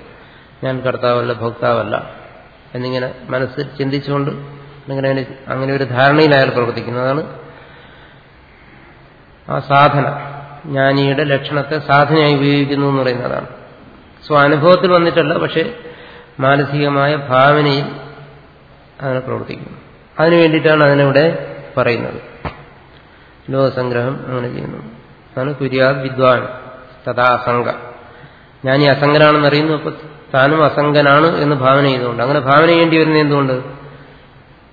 S1: ഞാൻ കർത്താവല്ല ഭോക്താവല്ല എന്നിങ്ങനെ മനസ്സിൽ ചിന്തിച്ചുകൊണ്ട് അങ്ങനെ അങ്ങനെ ഒരു ധാരണയിൽ അയാൾ പ്രവർത്തിക്കുന്നു. അതാണ് ആ സാധന. ജ്ഞാനിയുടെ ലക്ഷണത്തെ സാധനയായി ഉപയോഗിക്കുന്നു എന്ന് പറയുന്നതാണ്. സ്വാനുഭവത്തിൽ വന്നിട്ടല്ല പക്ഷെ മാനസികമായ ഭാവനയിൽ അതിനെ പ്രവർത്തിക്കുന്നു. അതിനു വേണ്ടിയിട്ടാണ് അതിനിവിടെ പറയുന്നത്. ലോകസംഗ്രഹം അങ്ങനെ ചെയ്യുന്നു. അതാണ് കുര്യാദ് വിദ്വാൻ തഥാ അസംഗ. ഞാൻ ഈ അസംഗനാണെന്ന് അറിയുന്നു അപ്പൊ താനും അസംഗനാണ് എന്ന് ഭാവന ചെയ്തുകൊണ്ട്. അങ്ങനെ ഭാവന ചെയ്യേണ്ടി വരുന്നത് എന്തുകൊണ്ട്?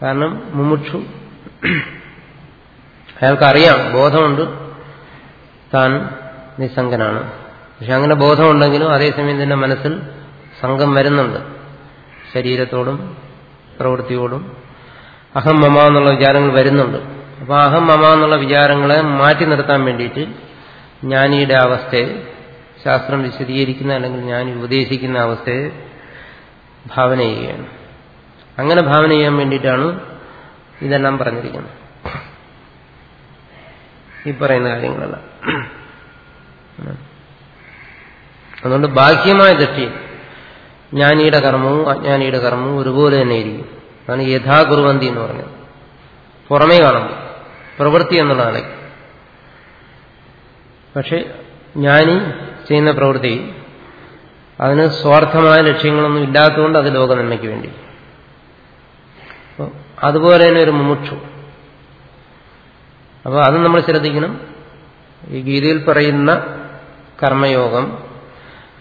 S1: കാരണം മുമുക്ഷു അയാൾക്കറിയാം ബോധമുണ്ട് താൻ നിസ്സംഗനാണ്. പക്ഷെ അങ്ങനെ ബോധമുണ്ടെങ്കിലും അതേസമയം തന്നെ മനസ്സിൽ സംഘം വരുന്നുണ്ട്. ശരീരത്തോടും പ്രവൃത്തിയോടും. അഹം മമ എന്നുള്ള വിചാരങ്ങൾ വരുന്നുണ്ട്. അപ്പോൾ അഹം മമ എന്നുള്ള വിചാരങ്ങളെ മാറ്റി നിർത്താൻ വേണ്ടിയിട്ട് ജ്ഞാനിയുടെ അവസ്ഥയെ ശാസ്ത്രം വിശദീകരിക്കുന്ന അല്ലെങ്കിൽ ഞാൻ ഉപദേശിക്കുന്ന അവസ്ഥയെ ഭാവന ചെയ്യുകയാണ്. അങ്ങനെ ഭാവന ചെയ്യാൻ വേണ്ടിയിട്ടാണ് ഇതെല്ലാം പറഞ്ഞിരിക്കുന്നത്. ഈ പറയുന്ന കാര്യങ്ങളെല്ലാം. അതുകൊണ്ട് ബാഹ്യമായ ദൃഷ്ടി ജ്ഞാനിയുടെ കർമ്മവും അജ്ഞാനിയുടെ കർമ്മവും ഒരുപോലെ തന്നെ ഇരിക്കും. അതാണ് യഥാകുറുവന്തി എന്ന് പറഞ്ഞത് പുറമേ കാണുമ്പോൾ. പ്രവൃത്തി എന്നുള്ളതാണ്. പക്ഷെ ജ്ഞാനി ചെയ്യുന്ന പ്രവൃത്തി അതിന് സ്വാർത്ഥമായ ലക്ഷ്യങ്ങളൊന്നും ഇല്ലാത്തതുകൊണ്ട് അത് ലോകനന്മയ്ക്ക് വേണ്ടി. അതുപോലെ തന്നെ ഒരു മുമുക്ഷു. അപ്പോൾ അത് നമ്മൾ ശ്രദ്ധിക്കണം. ഈ ഗീതയിൽ പറയുന്ന കർമ്മയോഗം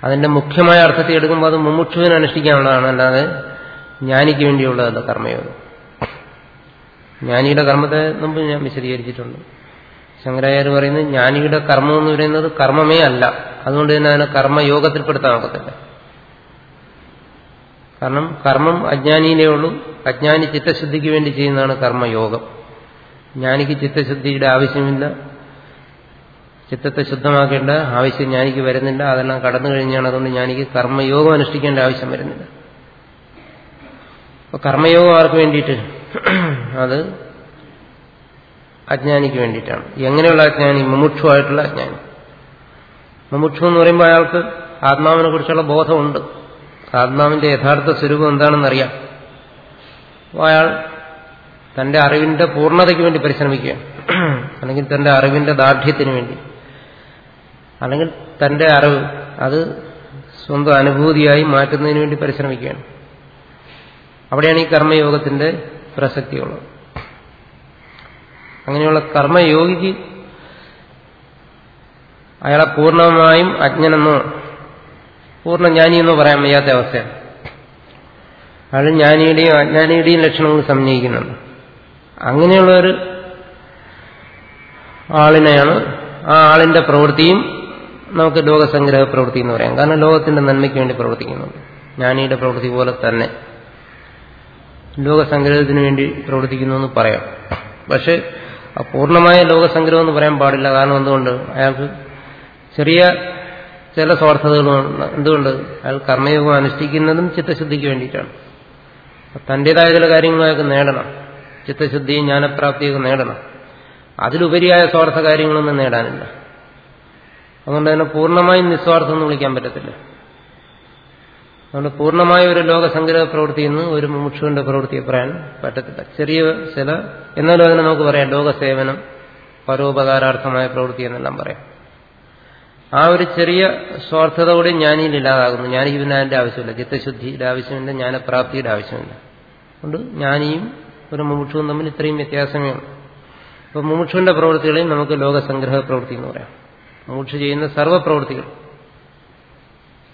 S1: അതിന്റെ മുഖ്യമായ അർത്ഥത്തിൽ എടുക്കുമ്പോൾ അത് മുമുക്ഷുവിന് അനുഷ്ഠിക്കാനുള്ളതാണ് അല്ലാതെ ജ്ഞാനിക്ക് വേണ്ടിയുള്ളതല്ല കർമ്മയോഗം. ജ്ഞാനിയുടെ കർമ്മത്തെ മുമ്പ് ഞാൻ വിശദീകരിച്ചിട്ടുണ്ട്. ശങ്കരാചാര്യ പറയുന്നത് ജ്ഞാനിയുടെ കർമ്മം എന്ന് പറയുന്നത് കർമ്മമേ അല്ല. അതുകൊണ്ട് തന്നെ അതിനെ കർമ്മയോഗത്തിൽപ്പെടുത്താൻ ഒക്കത്തില്ല. കാരണം കർമ്മം അജ്ഞാനിയിലേ ഉള്ളൂ. അജ്ഞാനി ചിത്തശുദ്ധിക്ക് വേണ്ടി ചെയ്യുന്നതാണ് കർമ്മയോഗം. ജ്ഞാനിക്ക് ചിത്തശുദ്ധിയുടെ ആവശ്യമില്ല. ചിത്തത്തെ ശുദ്ധമാക്കേണ്ട ആവശ്യം ജ്ഞാനിക്ക് വരുന്നില്ല. അതെല്ലാം കടന്നു കഴിഞ്ഞാണ് അതുകൊണ്ട് ജ്ഞാനിക്ക് കർമ്മയോഗം അനുഷ്ഠിക്കേണ്ട ആവശ്യം വരുന്നില്ല. അപ്പൊ കർമ്മയോഗം ആർക്ക് വേണ്ടിയിട്ട് അത് അജ്ഞാനിക്ക് വേണ്ടിയിട്ടാണ്. എങ്ങനെയുള്ള അജ്ഞാനി? മുമുക്ഷുവായിട്ടുള്ള അജ്ഞാനി. മുമുക്ഷു എന്ന് പറയുമ്പോൾ അയാൾക്ക് ആത്മാവിനെ കുറിച്ചുള്ള ബോധമുണ്ട്. ആത്മാവിന്റെ യഥാർത്ഥ സ്വരൂപം എന്താണെന്നറിയാം. അയാൾ തന്റെ അറിവിന്റെ പൂർണതയ്ക്ക് വേണ്ടി പരിശ്രമിക്കുകയാണ്. അല്ലെങ്കിൽ തന്റെ അറിവിന്റെ ദാർഢ്യത്തിന് വേണ്ടി. അല്ലെങ്കിൽ തന്റെ അറിവ് അത് സ്വന്തം അനുഭൂതിയായി മാറ്റുന്നതിന് വേണ്ടി പരിശ്രമിക്കുകയാണ്. അവിടെയാണ് ഈ കർമ്മയോഗത്തിന്റെ പ്രസക്തിയുള്ളത് അങ്ങനെയുള്ള കർമ്മയോഗിക്ക് അയാളെ പൂർണമായും അജ്ഞനെന്നോ പൂർണ ജ്ഞാനിയെന്നോ പറയാൻ വയ്യാത്ത അവസ്ഥയാണ്. അയാൾ ജ്ഞാനിയുടെയും അജ്ഞാനിയുടെയും ലക്ഷണങ്ങൾ സമന്വയിക്കുന്നുണ്ട് അങ്ങനെയുള്ള ഒരു ആളിനെയാണ് ആ ആളിന്റെ പ്രവൃത്തിയും നമുക്ക് ലോകസംഗ്രഹ പ്രവൃത്തി എന്ന് പറയാം. കാരണം ലോകത്തിന്റെ നന്മയ്ക്ക് വേണ്ടി പ്രവർത്തിക്കുന്നുണ്ട്. ജ്ഞാനിയുടെ പ്രവൃത്തി പോലെ തന്നെ. ലോകസംഗ്രഹത്തിന് വേണ്ടി പ്രവർത്തിക്കുന്നു എന്ന് പറയാം. പക്ഷെ പൂർണമായ ലോകസംഗ്രഹം എന്ന് പറയാൻ പാടില്ല. കാരണം എന്തുകൊണ്ട്? അയാൾക്ക് ചെറിയ ചില സ്വാർത്ഥതകളും എന്തുകൊണ്ട്? അയാൾ കർമ്മയോഗം അനുഷ്ഠിക്കുന്നതും ചിത്തശുദ്ധിക്ക് വേണ്ടിയിട്ടാണ്. തന്റേതായ ചില കാര്യങ്ങളും അയാൾക്ക് നേടണം. ചിത്തശുദ്ധിയും ജ്ഞാനപ്രാപ്തിയൊക്കെ നേടണം. അതിലുപരിയായ സ്വാർത്ഥ കാര്യങ്ങളൊന്നും നേടാനില്ല. അതുകൊണ്ട് തന്നെ പൂർണമായും നിസ്വാർത്ഥം എന്ന് വിളിക്കാൻ പറ്റത്തില്ല. അതുകൊണ്ട് പൂർണമായ ഒരു ലോകസംഗ്രഹ പ്രവൃത്തി എന്ന് ഒരു മുമുക്ഷുവിന്റെ പ്രവൃത്തിയെ പറയാൻ പറ്റത്തില്ല. ചെറിയ ചില എന്നാലും അതിനെ നമുക്ക് പറയാം ലോകസേവനം പരോപകാരാർത്ഥമായ പ്രവൃത്തി എന്നെല്ലാം പറയാം. ആ ഒരു ചെറിയ സ്വാർത്ഥത കൂടി ജ്ഞാനിയിൽ ഇല്ലാതാകുന്നു. ജ്ഞാനിക്ക് പിന്നെ അതിന്റെ ആവശ്യമില്ല. ചിത്തശുദ്ധിയുടെ ആവശ്യമില്ല ജ്ഞാനപ്രാപ്തിയുടെ ആവശ്യമില്ല. അതുകൊണ്ട് ജ്ഞാനിയും ഒരു മുമുക്ഷുവും തമ്മിൽ ഇത്രയും വ്യത്യാസമേ അപ്പോൾ മുമുക്ഷുവിന്റെ പ്രവൃത്തികളെയും നമുക്ക് ലോകസംഗ്രഹ പ്രവൃത്തി എന്ന് പറയാം. മുമുക്ഷു ചെയ്യുന്ന സർവപ്രവൃത്തികൾ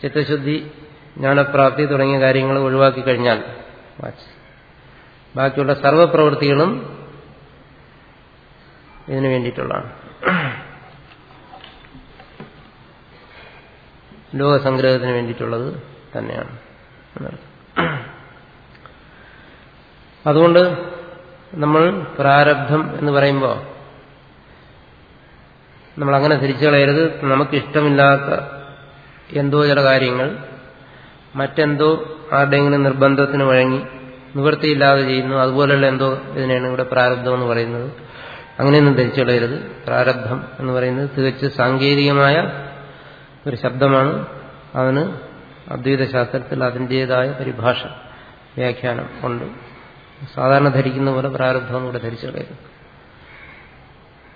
S1: ചിത്തശുദ്ധി ജ്ഞാനപ്രാപ്തി തുടങ്ങിയ കാര്യങ്ങൾ ഒഴിവാക്കി കഴിഞ്ഞാൽ ബാക്കിയുള്ള സർവപ്രവൃത്തികളും ഇതിനു വേണ്ടിയിട്ടുള്ളതാണ്. ലോകസംഗ്രഹത്തിന് വേണ്ടിയിട്ടുള്ളത് തന്നെയാണ്. അതുകൊണ്ട് നമ്മൾ പ്രാരബ്ധം എന്ന് പറയുമ്പോൾ നമ്മൾ അങ്ങനെ തിരിച്ചു കളയരുത് നമുക്കിഷ്ടമില്ലാത്ത എന്തോ ചില കാര്യങ്ങൾ മറ്റെന്തോ ആരുടെയെങ്കിലും നിർബന്ധത്തിന് വഴങ്ങി നിവൃത്തിയില്ലാതെ ചെയ്യുന്നു. അതുപോലെയുള്ള എന്തോ ഇതിനെയാണ് ഇവിടെ പ്രാരബ്ധം എന്ന് പറയുന്നത്. അങ്ങനെയൊന്നും ധരിച്ചു പ്രാരബ്ധം എന്ന് പറയുന്നത് തികച്ച് സാങ്കേതികമായ ഒരു ശബ്ദമാണ്. അവന് അദ്വൈത ശാസ്ത്രത്തിൽ അതിന്റെതായ പരിഭാഷ വ്യാഖ്യാനം ഉണ്ട്. സാധാരണ ധരിക്കുന്ന പോലെ പ്രാരബ്ധം കൂടെ ധരിച്ചു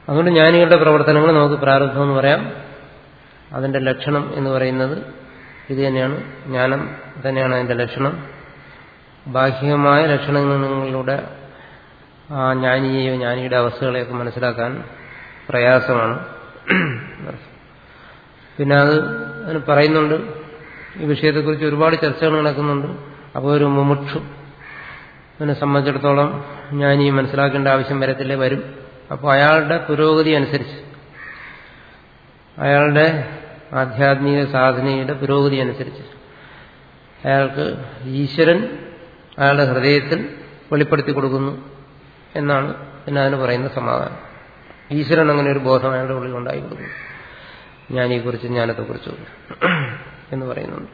S1: അതുകൊണ്ട് ജ്ഞാനികളുടെ പ്രവർത്തനങ്ങൾ നമുക്ക് പ്രാരബ്ധം എന്ന് പറയാം. അതിന്റെ ലക്ഷണം എന്ന് പറയുന്നത് ഇത് തന്നെയാണ് ജ്ഞാനം തന്നെയാണ് അതിന്റെ ലക്ഷണം. ബാഹ്യമായ ലക്ഷണങ്ങളിലൂടെ ആ ജ്ഞാനിയെയോ ജ്ഞാനിയുടെ അവസ്ഥകളെയൊക്കെ മനസ്സിലാക്കാൻ പ്രയാസമാണ്. പിന്നെ അത് അതിന് പറയുന്നുണ്ട് ഈ വിഷയത്തെക്കുറിച്ച് ഒരുപാട് ചർച്ചകൾ നടക്കുന്നുണ്ട്. അപ്പോൾ ഒരു മുമുക്ഷു അതിനെ സംബന്ധിച്ചിടത്തോളം ജ്ഞാനി മനസ്സിലാക്കേണ്ട ആവശ്യം വരത്തില്ലേ? വരും. അപ്പോൾ അയാളുടെ പുരോഗതി അനുസരിച്ച് അയാളുടെ ആധ്യാത്മിക സാധനയുടെ പുരോഗതി അനുസരിച്ച്. അയാൾക്ക് ഈശ്വരൻ അയാളുടെ ഹൃദയത്തിൽ വെളിപ്പെടുത്തി കൊടുക്കുന്നു എന്നാണ് പിന്നെ അതിന് പറയുന്ന സമാധാനം. ഈശ്വരൻ അങ്ങനെ ഒരു ബോധം അയാളുടെ ഉള്ളിൽ ഉണ്ടായി കൊടുക്കുന്നു ജ്ഞാനിയെക്കുറിച്ച് ജ്ഞാനത്തെക്കുറിച്ചും എന്ന് പറയുന്നുണ്ട്.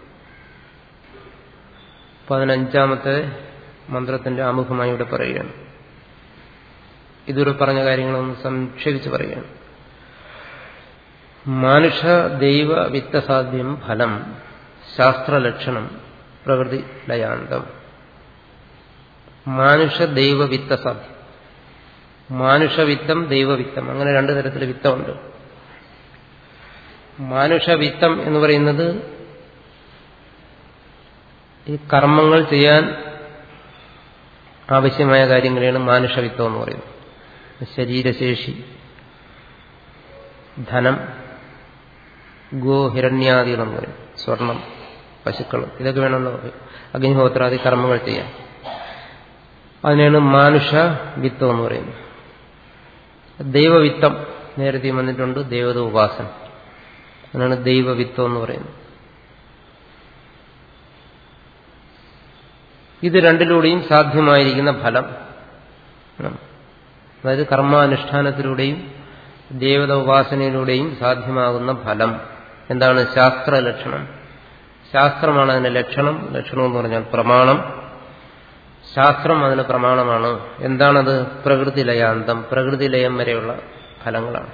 S1: പതിനഞ്ചാമത്തെ മന്ത്രത്തിന്റെ ആമുഖമായി ഇവിടെ പറയുകയാണ്. ഇതുവരെ പറഞ്ഞ കാര്യങ്ങളൊന്ന് സംക്ഷേപിച്ച് പറയുകയാണ്. മാനുഷ ദൈവ വിത്തസാധ്യം ഫലം ശാസ്ത്രലക്ഷണം പ്രകൃതി ലയാന്തം മാനുഷ ദൈവ വിത്തസാധ്യം. മാനുഷവിത്തം ദൈവവിത്തം അങ്ങനെ രണ്ടു തരത്തിൽ വിത്തമുണ്ട്. മാനുഷവിത്തം എന്ന് പറയുന്നത് ഈ കർമ്മങ്ങൾ ചെയ്യാൻ ആവശ്യമായ കാര്യങ്ങളെയാണ് മാനുഷവിത്തം എന്ന് പറയുന്നത്. ശരീരശേഷി ധനം ഗോ ഹിരണ്യാദികളെന്ന് പറയും. സ്വർണം പശുക്കൾ ഇതൊക്കെ വേണമല്ലോ. അഗ്നിഹോത്രാദി കർമ്മങ്ങൾ ചെയ്യാൻ. അതിനാണ് മാനുഷ വിത്തം എന്ന് പറയുന്നത്. ദൈവവിത്തം നേരത്തെ വന്നിട്ടുണ്ട് ദേവത ഉപാസന. അതിനാണ് ദൈവവിത്തം എന്ന് പറയുന്നത്. ഇത് രണ്ടിലൂടെയും സാധ്യമായിരിക്കുന്ന ഫലം. അതായത് കർമാനുഷ്ഠാനത്തിലൂടെയും ദേവത ഉപാസനയിലൂടെയും സാധ്യമാകുന്ന ഫലം. എന്താണ് ശാസ്ത്ര ലക്ഷണം? ശാസ്ത്രമാണ് അതിന്റെ ലക്ഷണം. ലക്ഷണം എന്ന് പറഞ്ഞാൽ പ്രമാണം. ശാസ്ത്രം അതിന് പ്രമാണമാണ്. എന്താണത്? പ്രകൃതി ലയാന്തം. പ്രകൃതി ലയം വരെയുള്ള ഫലങ്ങളാണ്.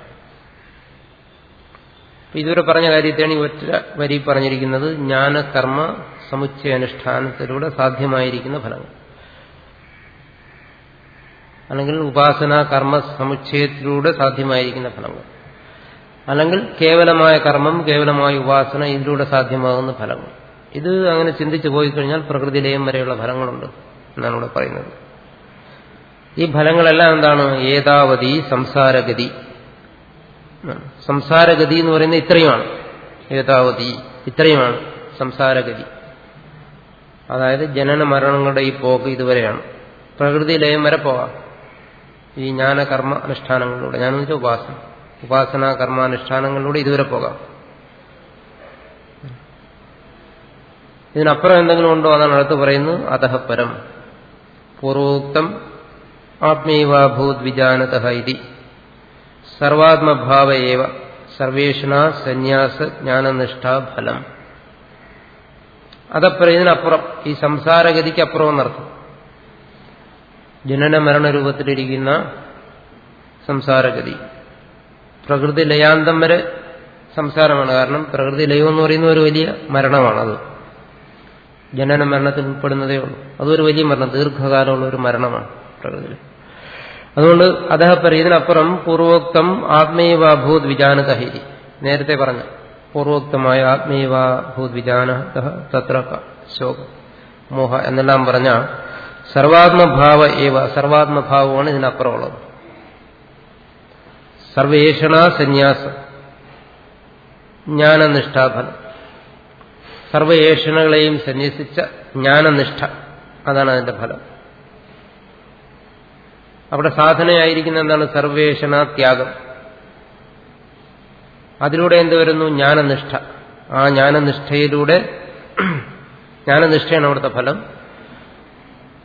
S1: ഇതുവരെ പറഞ്ഞ കാര്യത്തെയാണ് ഈ ഒറ്റ വരി പറഞ്ഞിരിക്കുന്നത്. ജ്ഞാനകർമ്മ കർമ്മ അനുഷ്ഠാനത്തിലൂടെ സാധ്യമായിരിക്കുന്ന ഫലങ്ങൾ. അല്ലെങ്കിൽ ഉപാസന കർമ്മ സമുച്ചയത്തിലൂടെ സാധ്യമായിരിക്കുന്ന ഫലങ്ങൾ. അല്ലെങ്കിൽ കേവലമായ കർമ്മം കേവലമായ ഉപാസന ഇതിലൂടെ സാധ്യമാകുന്ന ഫലങ്ങൾ. ഇത് അങ്ങനെ ചിന്തിച്ചു പോയി കഴിഞ്ഞാൽ പ്രകൃതിയിലേയും വരെയുള്ള ഫലങ്ങളുണ്ട് എന്നാണ് ഇവിടെ പറയുന്നത്. ഈ ഫലങ്ങളെല്ലാം എന്താണ്? ഏതാവതി സംസാരഗതി. സംസാരഗതി എന്ന് പറയുന്നത് ഇത്രയുമാണ്. ഏതാവതി ഇത്രയുമാണ് സംസാരഗതി. അതായത് ജനന മരണങ്ങളുടെ ഈ പോക്ക് ഇതുവരെയാണ്. പ്രകൃതി ലയം വരെ പോകാം. ഈ ജ്ഞാനകർമ്മ അനുഷ്ഠാനങ്ങളിലൂടെ. ഞാനെന്ന് വെച്ചാൽ ഉപാസന. ഉപാസന കർമാനുഷ്ഠാനങ്ങളിലൂടെ ഇതുവരെ പോകാം. ഇതിനപ്പുറം എന്തെങ്കിലും ഉണ്ടോ അതാണ് അടുത്ത് പറയുന്നത്? അതഹപരം പൂർവോക്തം ആത്മീവാഭൂത് വിജാനത ഇതി. സർവാത്മഭാവയേവ സർവേഷണ സന്യാസ ജ്ഞാനനിഷ്ഠ ഫലം. അതപ്പുറം ഇതിനപ്പുറം ഈ സംസാരഗതിക്ക് അപ്പുറം എന്നർത്ഥം. ജനന മരണ രൂപത്തിലിരിക്കുന്ന സംസാരഗതി. പ്രകൃതി ലയാന്തം വരെ സംസാരമാണ്. കാരണം പ്രകൃതി ലയം എന്ന് പറയുന്ന ഒരു വലിയ മരണമാണത് ജനന മരണത്തിൽ ഉൾപ്പെടുന്നതേ ഉള്ളൂ. അതൊരു വലിയ മരണം. ദീർഘകാലമുള്ള ഒരു മരണമാണ് പ്രകൃതി അതുകൊണ്ട് അദ്ദേഹം ഇതിനപ്പുറം പൂർവോക്തം ആത്മീയവാഭൂത് വിജാനതഹി. നേരത്തെ പറഞ്ഞ പൂർവോക്തമായ ആത്മീയവാഭൂത് വിജാന തത്ര ശോകം. മോഹ എന്നെല്ലാം പറഞ്ഞ സർവാത്മഭാവ ഏവ സർവാത്മഭാവമാണ് ഇതിനപ്പുറമുള്ളത്. സർവേഷണ സന്യാസം ജ്ഞാനനിഷ്ഠാഫലം. സർവേഷണകളെയും സന്യസിച്ച ജ്ഞാനനിഷ്ഠ അതാണ് അതിന്റെ ഫലം. അവിടെ സാധനയായിരിക്കുന്ന എന്താണ്? സർവേഷണ ത്യാഗം. അതിലൂടെ എന്ത് വരുന്നു? ജ്ഞാനനിഷ്ഠ. ആ ജ്ഞാനനിഷ്ഠയിലൂടെ ജ്ഞാനനിഷ്ഠയാണ് അവിടുത്തെ ഫലം.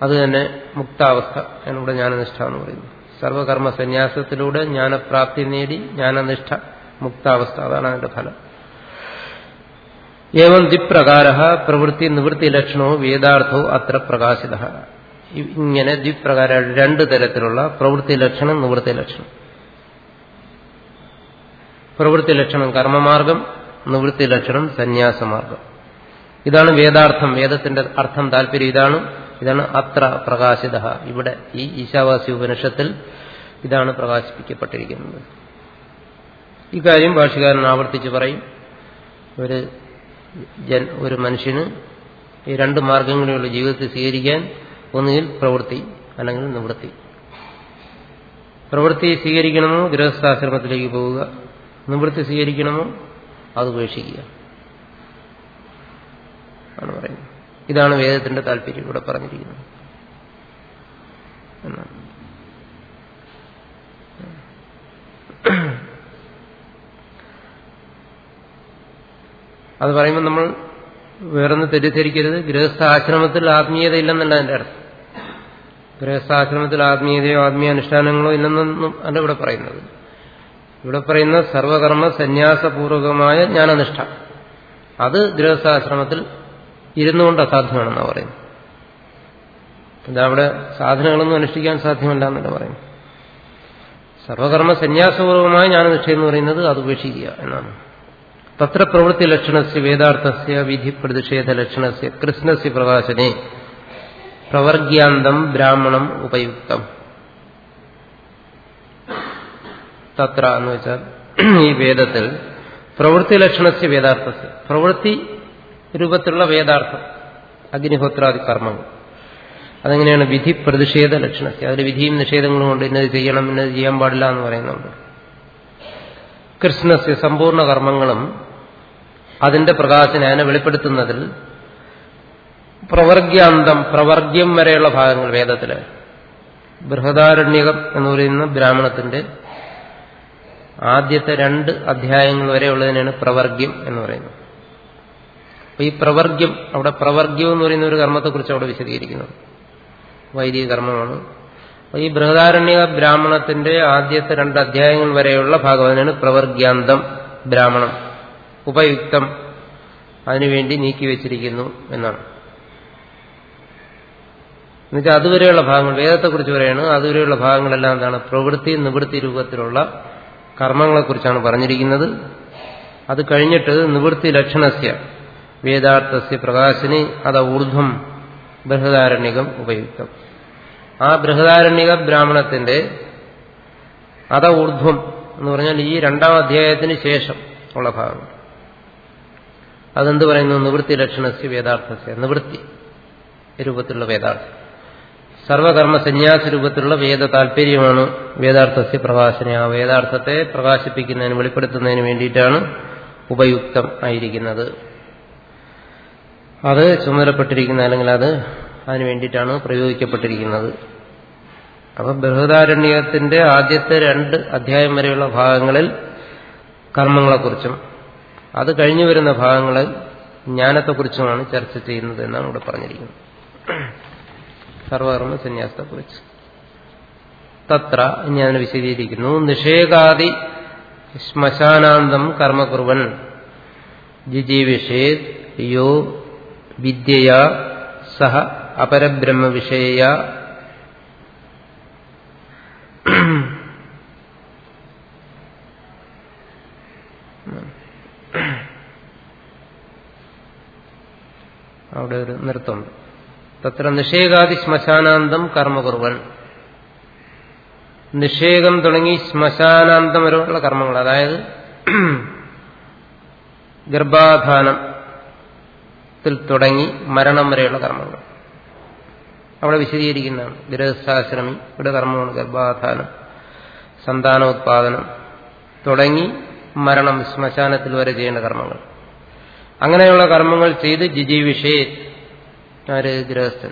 S1: അത് തന്നെ മുക്താവസ്ഥ എന്നിവിടെ ജ്ഞാനനിഷ്ഠ എന്ന് പറയുന്നു. സർവകർമ്മ സന്യാസത്തിലൂടെ ജ്ഞാനപ്രാപ്തി നേടി ജ്ഞാനനിഷ്ഠ മുക്താവസ്ഥ. അതാണ് അതിന്റെ ഫലം. ഏവം ദ്വിപ്രകാര പ്രവൃത്തി നിവൃത്തി ലക്ഷണവും വേദാർത്ഥവും അത്ര പ്രകാശിത. ഇങ്ങനെ ദ്വിപ്രകാര രണ്ട് തരത്തിലുള്ള പ്രവൃത്തി ലക്ഷണം നിവൃത്തി ലക്ഷണം. പ്രവൃത്തി ലക്ഷണം കർമ്മമാർഗം നിവൃത്തി ലക്ഷണം സന്യാസമാർഗം. ഇതാണ് വേദാർത്ഥം. വേദത്തിന്റെ അർത്ഥം താല്പര്യം ഇതാണ്. ഇതാണ് അത്ര പ്രകാശിത. ഇവിടെ ഈ ഈശാവാസി ഉപനിഷത്തിൽ ഇതാണ് പ്രകാശിപ്പിക്കപ്പെട്ടിരിക്കുന്നത്. ഇക്കാര്യം ഭാഷകാരൻ ആവർത്തിച്ച് പറയും. ഒരു ഒരു മനുഷ്യന് ഈ രണ്ട് മാർഗങ്ങളിലുള്ള ജീവിതത്തിൽ സ്വീകരിക്കാൻ ഒന്നുകിൽ പ്രവൃത്തി അല്ലെങ്കിൽ നിവൃത്തി. പ്രവൃത്തി സ്വീകരിക്കണമോ ഗൃഹസ്ഥാശ്രമത്തിലേക്ക് പോവുക? നിവൃത്തി സ്വീകരിക്കണമോ? അത് ഉപേക്ഷിക്കുക. ആണ് പറയുന്നത്. ഇതാണ് വേദത്തിന്റെ താല്പര്യം ഇവിടെ പറഞ്ഞിരിക്കുന്നത്. അത് പറയുമ്പോൾ നമ്മൾ വേറൊന്ന് തെറ്റിദ്ധരിക്കരുത്. ഗൃഹസ്ഥാശ്രമത്തിൽ ആത്മീയത ഇല്ലെന്നല്ല എന്റെ അർത്ഥം. ഗൃഹസ്ഥാശ്രമത്തിൽ ആത്മീയതയോ ആത്മീയ അനുഷ്ഠാനങ്ങളോ ഇല്ലെന്നൊന്നും അല്ല ഇവിടെ പറയുന്നത്. ഇവിടെ പറയുന്ന സർവകർമ്മ സന്യാസപൂർവകമായ ജ്ഞാനനിഷ്ഠ അത് ഗൃഹസ്ഥാശ്രമത്തിൽ ഇരുന്നുകൊണ്ട് അസാധ്യമാണെന്നാണ് പറയുന്നത്. ഇതവിടെ സാധനങ്ങളൊന്നും അനുഷ്ഠിക്കാൻ സാധ്യമല്ല എന്നല്ല പറയുന്നു സർവകർമ്മ സന്യാസപൂർവമായ ജ്ഞാനനിഷ്ഠ എന്ന് പറയുന്നത് അത് ഉപേക്ഷിക്കുക എന്നാണ്. തത്ര പ്രവൃത്തി ലക്ഷണസ്യ വേദാർത്ഥസ്യ വിധി പ്രതിഷേധ ലക്ഷണസ്യ കൃഷ്ണസ്യ പ്രകാശനെ പ്രവർഗ്യാന്തം ബ്രാഹ്മണം ഉപയുക്തം. തത്ര എന്ന് വെച്ചാൽ ഈ വേദത്തിൽ പ്രവൃത്തി ലക്ഷണസ്യ വേദാർത്ഥസ്യ. പ്രവൃത്തി രൂപത്തിലുള്ള വേദാർത്ഥം. അഗ്നിഹോത്രാദി കർമ്മങ്ങൾ അതെങ്ങനെയാണ് വിധി പ്രതിഷേധ ലക്ഷണത്തെ അതിൽ വിധിയും നിഷേധങ്ങളും കൊണ്ട് ഇന്നത് ചെയ്യണം ഇന്നത് ചെയ്യാൻ പാടില്ല എന്ന് പറയുന്നുണ്ട്. കൃഷ്ണസ്യ സമ്പൂർണ കർമ്മങ്ങളും അതിന്റെ പ്രകാശന അതിനെ വെളിപ്പെടുത്തുന്നതിൽ പ്രവർഗ്യാന്തം പ്രവർഗ്യം വരെയുള്ള ഭാഗങ്ങൾ വേദത്തിൽ. ബൃഹദാരണ്യകം എന്ന് പറയുന്ന ബ്രാഹ്മണത്തിന്റെ ആദ്യത്തെ രണ്ട് അധ്യായങ്ങൾ വരെയുള്ളതിനാണ് പ്രവർഗ്യം എന്ന് പറയുന്നത്. അപ്പൊ ഈ പ്രവർഗ്യം അവിടെ പ്രവർഗ്യം എന്ന് പറയുന്ന ഒരു കർമ്മത്തെക്കുറിച്ച് അവിടെ വിശദീകരിക്കുന്നു വൈദിക കർമ്മമാണ്. ഈ ബൃഹദാരണ്യ ബ്രാഹ്മണത്തിന്റെ ആദ്യത്തെ രണ്ട് അധ്യായങ്ങൾ വരെയുള്ള ഭാഗവതനാണ് പ്രവർഗ്യാന്തം ബ്രാഹ്മണം. ഉപയുക്തം അതിനുവേണ്ടി നീക്കിവെച്ചിരിക്കുന്നു എന്നാണ്. എന്നുവെച്ചാൽ അതുവരെയുള്ള ഭാഗങ്ങൾ വേദത്തെക്കുറിച്ച് പറയാണ് അതുവരെയുള്ള ഭാഗങ്ങളെല്ലാം എന്താണ്? പ്രവൃത്തി നിവൃത്തി രൂപത്തിലുള്ള കർമ്മങ്ങളെക്കുറിച്ചാണ് പറഞ്ഞിരിക്കുന്നത്. അത് കഴിഞ്ഞിട്ട് നിവൃത്തി ലക്ഷണസ്യ. വേദാർത്ഥസ്യ പ്രകാശിനി അത് ഊർധ്വം ബൃഹദാരണ്യകം ഉപയുക്തം. ആ ബൃഹദാരണ്യക ബ്രാഹ്മണത്തിന്റെ അത ഊർധ്വം എന്ന് പറഞ്ഞാൽ ഈ രണ്ടാം അധ്യായത്തിന് ശേഷം ഉള്ള ഭാഗം. അതെന്ത് പറയുന്നു? നിവൃത്തി ലക്ഷണസ്യ വേദാർത്ഥസ്യ. നിവൃത്തി രൂപത്തിലുള്ള വേദാർത്ഥം. സർവകർമ്മ സന്യാസ രൂപത്തിലുള്ള വേദ താല്പര്യമാണ് വേദാർത്ഥസ്യ പ്രകാശന. ആ വേദാർത്ഥത്തെ പ്രകാശിപ്പിക്കുന്നതിന് വെളിപ്പെടുത്തുന്നതിന് വേണ്ടിയിട്ടാണ് ഉപയുക്തം ആയിരിക്കുന്നത്. അത് ചുമതലപ്പെട്ടിരിക്കുന്ന അല്ലെങ്കിൽ അത് അതിനു വേണ്ടിയിട്ടാണ് പ്രയോഗിക്കപ്പെട്ടിരിക്കുന്നത്. അപ്പൊ ബൃഹദാരണ്യത്തിന്റെ ആദ്യത്തെ രണ്ട് അധ്യായം വരെയുള്ള ഭാഗങ്ങളിൽ കർമ്മങ്ങളെക്കുറിച്ചും അത് കഴിഞ്ഞു വരുന്ന ഭാഗങ്ങളിൽ ജ്ഞാനത്തെക്കുറിച്ചുമാണ് ചർച്ച ചെയ്യുന്നത് എന്നാണ് ഇവിടെ പറഞ്ഞിരിക്കുന്നത്. സർവകർമ്മ സന്യാസത്തെക്കുറിച്ച്. തത്ര ഇനി അതിനെ വിശദീകരിക്കുന്നു. നിഷേകാദി ശ്മശാനാന്തം കർമ്മകുർവൻ. ജിജീവിഷേത് യോ വിദ്യയാ സഹ അപരബ്രഹ്മവിഷയ അവിടെ ഒരു നൃത്തമുണ്ട്. തത്ര നിഷേകാദി ശ്മശാനാന്തം കർമ്മകുറുവൻ നിഷേകം തുടങ്ങി ശ്മശാനാന്തം വരെയുള്ള കർമ്മങ്ങൾ. അതായത് ഗർഭാധാനത്തിൽ തുടങ്ങി മരണം വരെയുള്ള കർമ്മങ്ങൾ. അവിടെ വിശദീകരിക്കുന്നതാണ്. ഗൃഹസ്ഥാശ്രമി ഇവിടെ കർമ്മമാണ് ഗർഭാധാനം സന്താനോത്പാദനം തുടങ്ങി മരണം ശ്മശാനത്തിൽ വരെ ചെയ്യേണ്ട കർമ്മങ്ങൾ. അങ്ങനെയുള്ള കർമ്മങ്ങൾ ചെയ്ത് ജിജീവിഷേ ആര് ഗൃഹസ്ഥൻ.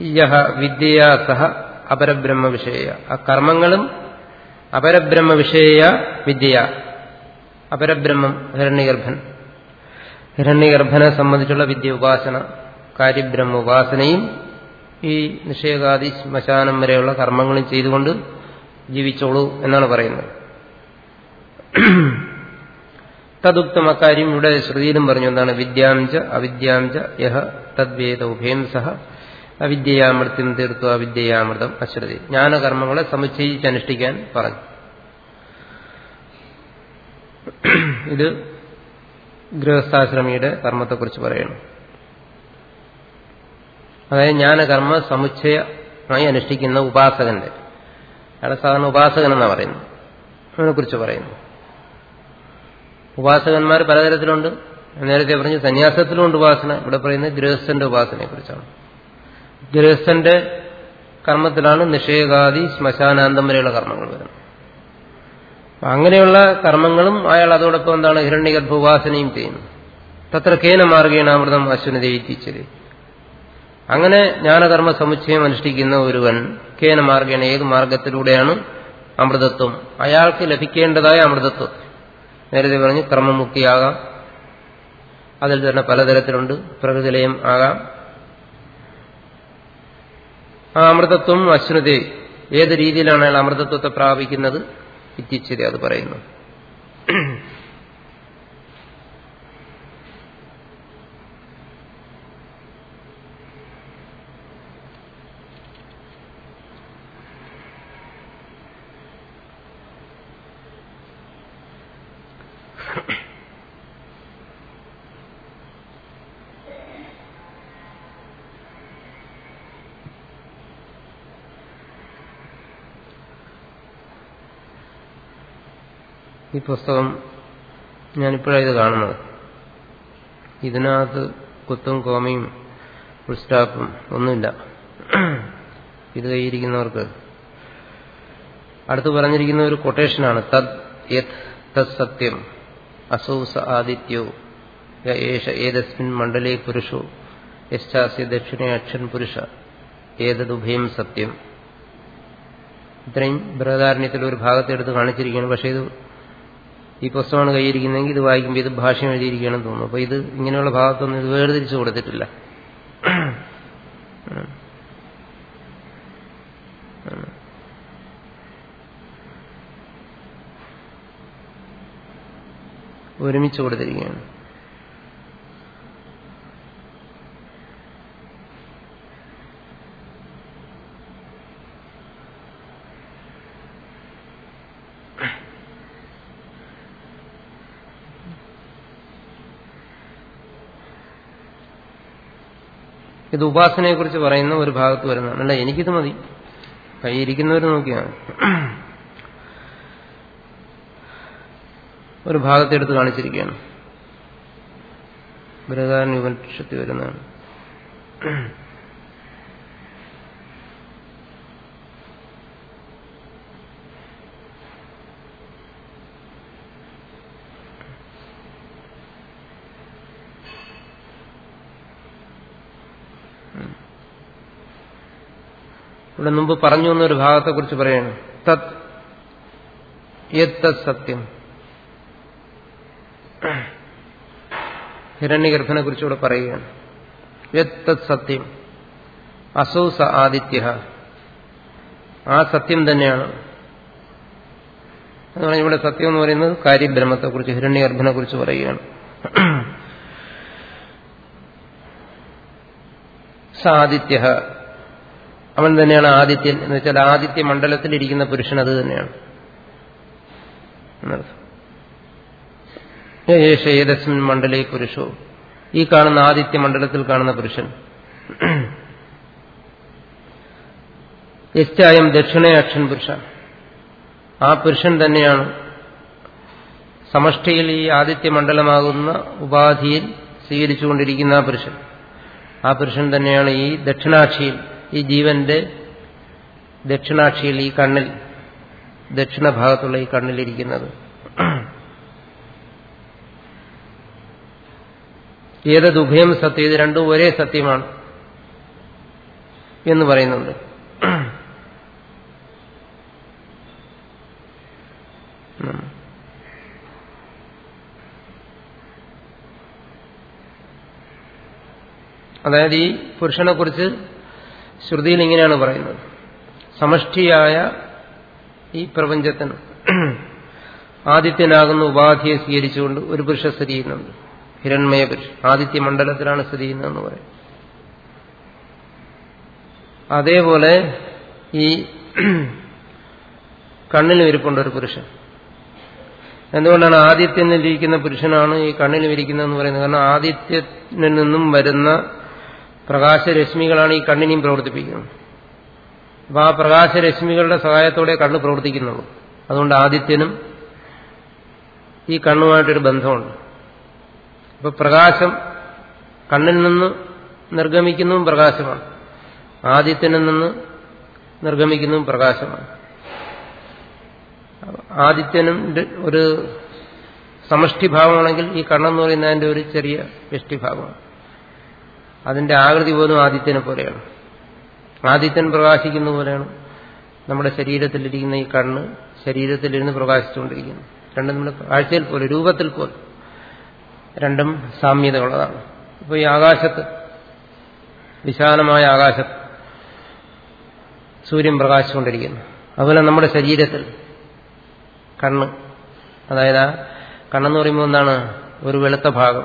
S1: യഹ വിദ്യയാ സഹ അപരബ്രഹ്മ വിഷയ ആ കർമ്മങ്ങളും അപരബ്രഹ്മ വിഷയ വിദ്യ അപരബ്രഹ്മം ഹിരണ്യഗർഭൻ ഹിരണ്യഗർഭനെ സംബന്ധിച്ചുള്ള വിദ്യ ഉപാസന കാര്യബ്രഹ്മ ഉപാസനയും ഈ നിഷേകാദി ശ്മശാനം വരെയുള്ള കർമ്മങ്ങളും ചെയ്തുകൊണ്ട് ജീവിച്ചോളൂ എന്നാണ് പറയുന്നത്. തദുക്തം അക്കാര്യം ഇവിടെ ശ്രുതിയിലും പറഞ്ഞു എന്താണ്? വിദ്യാംച അവിദ്യാംച യഹ തദ്വേദ ഉഭയം സഹ അവിദ്യയാമൃത്യം തീർത്തു അവിദ്യയാമൃതം അശ്രുതി. ജ്ഞാനകർമ്മങ്ങളെ സമുച്ചയിച്ച് അനുഷ്ഠിക്കാൻ പറഞ്ഞു. ഇത് ഗൃഹസ്ഥാശ്രമിയുടെ കർമ്മത്തെക്കുറിച്ച് പറയണം. അതായത് ജ്ഞാനകർമ്മ സമുച്ചയമായി അനുഷ്ഠിക്കുന്ന ഉപാസകന്റെ. അയാളെ സാധാരണ ഉപാസകൻ എന്നാണ് പറയുന്നത്. അതിനെക്കുറിച്ച് പറയുന്നു. ഉപാസകന്മാർ പലതരത്തിലുണ്ട്. നേരത്തെ പറഞ്ഞു സന്യാസത്തിലുണ്ട് ഉപാസന. ഇവിടെ പറയുന്നത് ഗൃഹസ്ഥന്റെ ഉപാസനയെക്കുറിച്ചാണ്. ഗൃഹസ്ഥന്റെ കർമ്മത്തിലാണ് നിഷേകാദി ശ്മശാനാന്തം വരെയുള്ള കർമ്മങ്ങൾ വരുന്നത്. അങ്ങനെയുള്ള കർമ്മങ്ങളും അയാൾ അതോടൊപ്പം എന്താണ് ഹിരണ്യഗർഭ ഉപാസനയും ചെയ്യുന്നു. തത്ര കേന മാർഗേണ അമൃതം അശ്വന ദയിച്ചത് അങ്ങനെ ജ്ഞാനകർമ്മ സമുച്ചയം അനുഷ്ഠിക്കുന്ന ഒരുവൻ കേന മാർഗേണ ഏത് മാർഗത്തിലൂടെയാണ് അമൃതത്വം. അയാൾക്ക് ലഭിക്കേണ്ടതായ അമൃതത്വം. നേരത്തെ പറഞ്ഞു കർമ്മമുക്തിയാകാം. അതിൽ തന്നെ പലതരത്തിലുണ്ട്. പ്രകൃതിലയം ആകാം. ആ അമൃതത്വം അശ്വനത ഏത് രീതിയിലാണ് അയാൾ അമൃതത്വത്തെ പ്രാപിക്കുന്നത്? ഇത്തിച്ചത് അത് പറയുന്നു. ഈ പുസ്തകം ഞാനിപ്പോഴാണ് ഇത് കാണുന്നത്. ഇതിനകത്ത് കുത്തും കോമയും ഫുൾസ്റ്റാപ്പും ഒന്നുമില്ല. ഇത് കൈയിരിക്കുന്നവർക്ക് അടുത്ത് പറഞ്ഞിരിക്കുന്ന ഒരു കൊട്ടേഷനാണ് തദ് യത് തത് സത്യം അസൗസ ആദിത്യോ യേശ ഏതസ്മിൻ മണ്ഡലേ പുരുഷോ യശ്ചാസ്യ ദക്ഷിണേ അക്ഷൻ പുരുഷ ഏതദുഭയം സത്യം. ഇത്രയും ബൃഹദാരണ്യത്തിൽ ഒരു ഭാഗത്തെടുത്ത് കാണിച്ചിരിക്കുകയാണ്. പക്ഷേ ഇത് ഈ പുസ്തകമാണ് കൈയിരിക്കുന്നതെങ്കിൽ ഇത് വായിക്കുമ്പോൾ ഇത് ഭാഷ്യം എഴുതിയിരിക്കുകയാണെന്ന് തോന്നുന്നു. അപ്പോൾ ഇത് ഇങ്ങനെയുള്ള ഭാഗത്തൊന്നും ഇത് വേർതിരിച്ചു കൊടുത്തിട്ടില്ല. ഒരുമിച്ച് കൊടുത്തിരിക്കുകയാണ്. ഇത് ഉപാസനയെക്കുറിച്ച് പറയുന്ന ഒരു ഭാഗത്ത് വരുന്നതാണ്. അല്ല എനിക്കിത് മതി. കൈയിരിക്കുന്നവർ നോക്കിയാണ്. ഒരു ഭാഗത്തെടുത്ത് കാണിച്ചിരിക്കുകയാണ്. ബൃഹദാരൻ ഉപനിഷത്തിൽ വരുന്നതാണ്. ഇവിടെ മുമ്പ് പറഞ്ഞു എന്നൊരു ഭാഗത്തെക്കുറിച്ച് പറയാണ്. തത് യത് സത്യം. ഹിരണ്യഗർഭനെ കുറിച്ച് ഇവിടെ പറയുകയാണ്. യത് സത്യം. അസൗ സ ആദിത്യ. ആ സത്യം തന്നെയാണ്. എന്ന് ഇവിടെ സത്യം എന്ന് പറയുന്നത് കാര്യബ്രഹ്മത്തെക്കുറിച്ച് ഹിരണ്യഗർഭനെ കുറിച്ച് പറയുകയാണ്. സ ആദിത്യ. അവൻ തന്നെയാണ് ആദിത്യൻ. എന്ന് വെച്ചാൽ ആദിത്യ മണ്ഡലത്തിൽ ഇരിക്കുന്ന പുരുഷൻ അത് തന്നെയാണ്. ഏതസ്മിൻ മണ്ഡലേ പുരുഷോ. ഈ കാണുന്ന ആദിത്യ മണ്ഡലത്തിൽ കാണുന്ന പുരുഷൻ. യശ്ചായം ദക്ഷിണേ അക്ഷൻ പുരുഷ ആ പുരുഷൻ തന്നെയാണ് സമഷ്ടിയിൽ ഈ ആദിത്യ മണ്ഡലമാകുന്ന ഉപാധിയിൽ സ്വീകരിച്ചുകൊണ്ടിരിക്കുന്ന ആ പുരുഷൻ. ആ പുരുഷൻ തന്നെയാണ് ഈ ദക്ഷിണാക്ഷിയിൽ ഈ ജീവന്റെ ദക്ഷിണാക്ഷിയിൽ ഈ കണ്ണിൽ ദക്ഷിണഭാഗത്തുള്ള ഈ കണ്ണിലിരിക്കുന്നത്. ഏതത് ഉഭയം സത്യം ഇത് രണ്ടും ഒരേ സത്യമാണ് എന്ന് പറയുന്നുണ്ട്. അതായത് ഈ പുരുഷനെ കുറിച്ച് ശ്രുതിയിൽ ഇങ്ങനെയാണ് പറയുന്നത്. സമഷ്ടിയായ ഈ പ്രപഞ്ചത്തിന് ആദിത്യനാകുന്ന ഉപാധിയെ സ്വീകരിച്ചുകൊണ്ട് ഒരു പുരുഷ സ്ഥിതി ചെയ്യുന്നുണ്ട്. ഹിരൺമയ പുരുഷൻ. ആദിത്യ മണ്ഡലത്തിലാണ് സ്ഥിതി ചെയ്യുന്നതെന്ന് പറയും. അതേപോലെ ഈ കണ്ണിന് വിരിപ്പുണ്ട് ഒരു പുരുഷൻ. എന്തുകൊണ്ടാണ് ആദിത്യനിലിരിക്കുന്ന പുരുഷനാണ് ഈ കണ്ണിന് വിരിക്കുന്നതെന്ന് പറയുന്നത്? കാരണം ആദിത്യനിൽ നിന്നും വരുന്ന പ്രകാശരശ്മികളാണ് ഈ കണ്ണിനെയും പ്രവർത്തിപ്പിക്കുന്നത്. അപ്പോൾ ആ പ്രകാശരശ്മികളുടെ സഹായത്തോടെ കണ്ണ് പ്രവർത്തിക്കുന്നുള്ളൂ. അതുകൊണ്ട് ആദിത്യനും ഈ കണ്ണുമായിട്ടൊരു ബന്ധമുണ്ട്. അപ്പോൾ പ്രകാശം കണ്ണിൽ നിന്ന് നിർഗമിക്കുന്നതും പ്രകാശമാണ്. ആദിത്യനിൽ നിന്ന് നിർഗമിക്കുന്നതും പ്രകാശമാണ്. ആദിത്യനും ഒരു സമഷ്ടിഭാവമാണെങ്കിൽ ഈ കണ്ണെന്ന് പറയുന്നതിന്റെ ഒരു ചെറിയ വ്യഷ്ടിഭാവമാണ്. അതിന്റെ ആകൃതി പോലും ആദിത്യനെ പോലെയാണ്. ആദിത്യൻ പ്രകാശിക്കുന്ന പോലെയാണ്. നമ്മുടെ ശരീരത്തിലിരിക്കുന്ന ഈ കണ്ണ് ശരീരത്തിലിരുന്ന് പ്രകാശിച്ചുകൊണ്ടിരിക്കുന്നു. രണ്ടും നമ്മുടെ കാഴ്ചയിൽ പോലെ രൂപത്തിൽ പോലെ. രണ്ടും സാമ്യതയുള്ളതാണ്. ഇപ്പോൾ ഈ ആകാശത്ത് വിശാലമായ ആകാശത്ത് സൂര്യൻ പ്രകാശിച്ചുകൊണ്ടിരിക്കുന്നു. അതുപോലെ നമ്മുടെ ശരീരത്തിൽ കണ്ണ്. അതായത് ആ കണ്ണെന്ന് പറയുമ്പോൾ എന്താണ്? ഒരു വെളുത്ത ഭാഗം.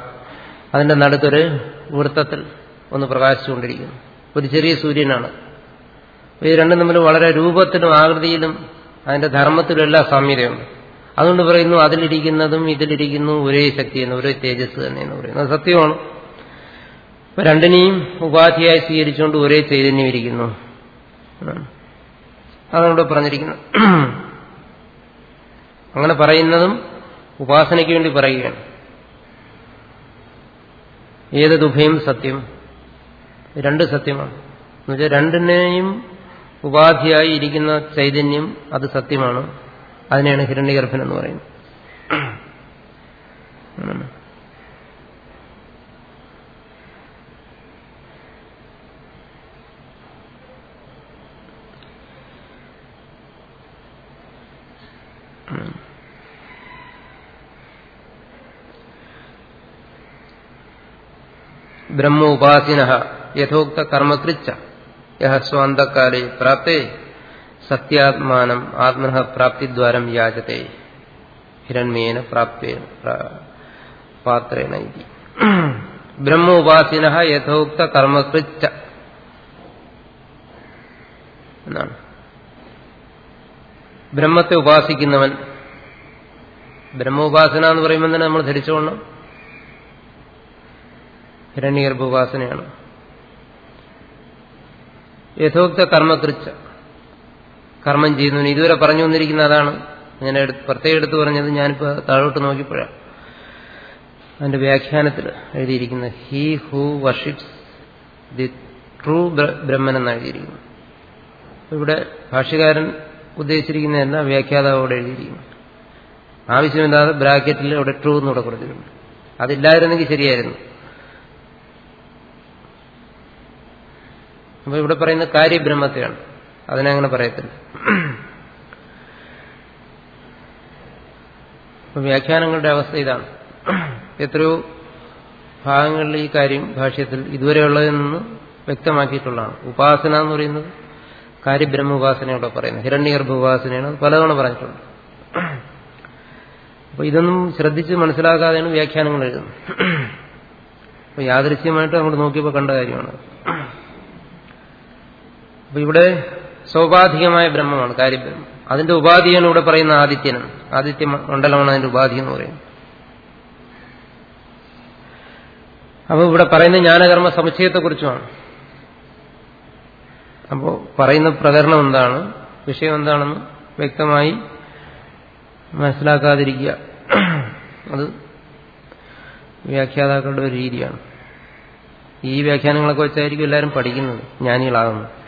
S1: അതിന്റെ നടുക്കൊരു വൃത്തത്തിൽ ഒന്ന് പ്രകാശിച്ചുകൊണ്ടിരിക്കുന്നു. ഒരു ചെറിയ സൂര്യനാണ്. ഈ രണ്ടും തമ്മിൽ വളരെ രൂപത്തിലും ആകൃതിയിലും അതിന്റെ ധർമ്മത്തിലും എല്ലാം സാമ്യതയുണ്ട്. അതുകൊണ്ട് പറയുന്നു അതിലിരിക്കുന്നതും ഇതിലിരിക്കുന്നു ഒരേ ശക്തി എന്ന് ഒരേ തേജസ് തന്നെ എന്ന് പറയുന്നത് സത്യമാണ്. അപ്പൊ രണ്ടിനെയും ഉപാധിയായി സ്വീകരിച്ചുകൊണ്ട് ഒരേ ചൈതന്യം ഇരിക്കുന്നു. അതാണ് പറഞ്ഞിരിക്കുന്നു അങ്ങനെ പറയുന്നതും ഉപാസനയ്ക്ക് വേണ്ടി പറയുകയാണ്. ഏതതുഭയം സത്യം? രണ്ട് സത്യമാണ്. എന്നുവെച്ചാൽ രണ്ടിനെയും ഉപാധിയായി ഇരിക്കുന്ന ചൈതന്യം അത് സത്യമാണ്. അതിനെയാണ് ഹിരണ്യഗർഭൻ എന്ന് പറയുന്നത്. ബ്രഹ്മ യഥോക്ത കർമ്മകൃച്ച യഹ സ്വാന്തകാലേ പ്രാപ്തേ സത്യാത്മാനം ആത്മന പ്രാപ്തിദ്വാരം യാചത്തെ ഹിരണ്മേന പ്രാപ്തേന പാത്രേണ ഇതി ബ്രഹ്മ ഉപാസിന യഥോക്ത കർമ്മകൃച്ച എന്നാണ്. ബ്രഹ്മത്തെ ഉപാസിക്കുന്നവൻ ബ്രഹ്മോപാസന എന്ന് പറയുമ്പോൾ തന്നെ നമ്മൾ ധരിച്ചുകൊള്ളണം. ഹിരണ്യഗർഭ ഉപാസനയാണ് യഥോക്ത കർമ്മകൃച്ച കർമ്മം ചെയ്യുന്നവന് ഇതുവരെ പറഞ്ഞു വന്നിരിക്കുന്ന അതാണ്. ഞാൻ പ്രത്യേകം എടുത്തു പറഞ്ഞത് ഞാനിപ്പോൾ താഴോട്ട് നോക്കിയപ്പോഴാണ് അതിന്റെ വ്യാഖ്യാനത്തിൽ എഴുതിയിരിക്കുന്ന he who worships the true Brahman എന്ന് എഴുതിയിരിക്കുന്നു ഇവിടെ ഭാഷ്യകാരൻ ഉദ്ദേശിച്ചിരിക്കുന്ന എല്ലാ വ്യാഖ്യാതാവോടെ എഴുതിയിരിക്കുന്നു. ആവശ്യമില്ലാതെ ബ്രാക്കറ്റിൽ അവിടെ ട്രൂ എന്നൂടെ കൊടുത്തിട്ടുണ്ട്. അതില്ലായിരുന്നെങ്കിൽ ശരിയായിരുന്നു. അപ്പൊ ഇവിടെ പറയുന്ന കാര്യബ്രഹ്മത്തെയാണ്. അതിനങ്ങനെ പറയത്തില്ല. അപ്പൊ വ്യാഖ്യാനങ്ങളുടെ അവസ്ഥ ഇതാണ്. എത്രയോ ഭാഗങ്ങളിൽ ഈ കാര്യം ഭാഷ്യത്തിൽ ഇതുവരെയുള്ളതിൽ നിന്ന് വ്യക്തമാക്കിയിട്ടുള്ളതാണ്. ഉപാസന എന്ന് പറയുന്നത് കാര്യബ്രഹ്മ ഉപാസനയോടെ പറയുന്നത്. ഹിരണ്യഗർഭ ഉപാസനയാണ് പലതവണ പറഞ്ഞിട്ടുണ്ട്. അപ്പൊ ഇതൊന്നും ശ്രദ്ധിച്ച് മനസ്സിലാക്കാതെയാണ് വ്യാഖ്യാനങ്ങൾ എഴുതുന്നത്. അപ്പൊ യാദൃശ്യമായിട്ട് അങ്ങോട്ട് നോക്കിയപ്പോൾ കണ്ട കാര്യമാണ്. അപ്പൊ ഇവിടെ സൗപാധികമായ ബ്രഹ്മമാണ്. കാര്യബ്രഹ്മം അതിന്റെ ഉപാധിയാണ് ഇവിടെ പറയുന്ന ആദിത്യനാണ് ആദിത്യ മണ്ഡലമാണ് അതിന്റെ ഉപാധി എന്ന് പറയുന്നത്. അപ്പോൾ ഇവിടെ പറയുന്ന ജ്ഞാനകർമ്മ സമുച്ചയത്തെക്കുറിച്ചുമാണ്. അപ്പോൾ പറയുന്ന പ്രകരണം എന്താണ്? വിഷയം എന്താണെന്ന് വ്യക്തമായി മനസ്സിലാക്കാതിരിക്കുക. അത് വ്യാഖ്യാതാക്കളുടെ ഒരു രീതിയാണ്. ഈ വ്യാഖ്യാനങ്ങളൊക്കെ വെച്ചായിരിക്കും എല്ലാവരും പഠിക്കുന്നത് ജ്ഞാനികളാകുന്നത്.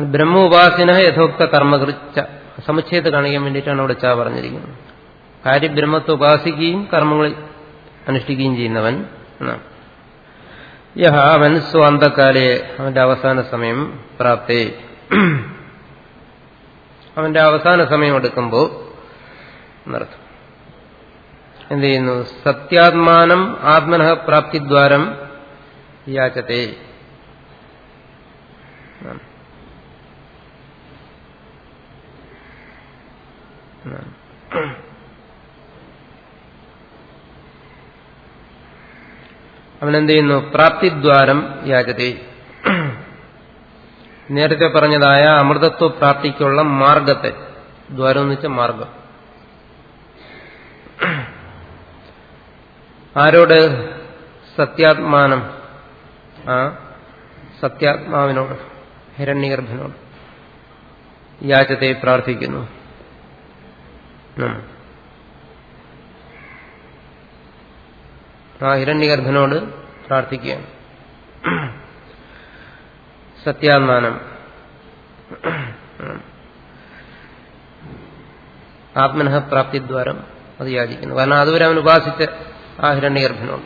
S1: ബ്രഹ്മ ഉപാസന യഥോക്ത കർമ്മകൃച്ച. സമുച്ചയത്ത് കാണിക്കാൻ വേണ്ടിയിട്ടാണ് അവിടെ ചാ പറഞ്ഞിരിക്കുന്നത്. കാര്യബ്രഹ്മത്തെ ഉപാസിക്കുകയും കർമ്മങ്ങൾ അനുഷ്ഠിക്കുകയും ചെയ്യുന്നവൻ യഹ അവൻ സ്വാന്തക്കാലെ അവന്റെ അവസാന സമയം പ്രാപ്തേ. അവന്റെ അവസാന സമയം എടുക്കുമ്പോൾ എന്നർത്ഥം. എന്ത് ചെയ്യുന്നു? സത്യാത്മാനം ആത്മന പ്രാപ്തിദ്വാരം യാചത്തെ. അവനെന്ത് ചെയ്യുന്നു പ്രാപ്തിദ്വാരം യാഗതി. നേരത്തെ പറഞ്ഞതായ അമൃതത്വ പ്രാപ്തിക്കുള്ള മാർഗത്തെ. ദ്വാരം എന്ന് വെച്ചാൽ മാർഗം. ആരോട്? സത്യാത്മാനം. ആ സത്യാത്മാവിനോട്. ഹിരണ്യഗർഭനോട്. യാചത്തെ പ്രാർത്ഥിക്കുന്നു. ആ ഹിരണ്യഗർഭനോട് പ്രാർത്ഥിക്കുകയാണ്. സത്യാത്മാനം. ആത്മനഃ പ്രാപ്തിദ്വാരം അത് യാചിക്കുന്നു. കാരണം അതുവരെ അവൻ ഉപാസിച്ച ആ ഹിരണ്യഗർഭനോട്.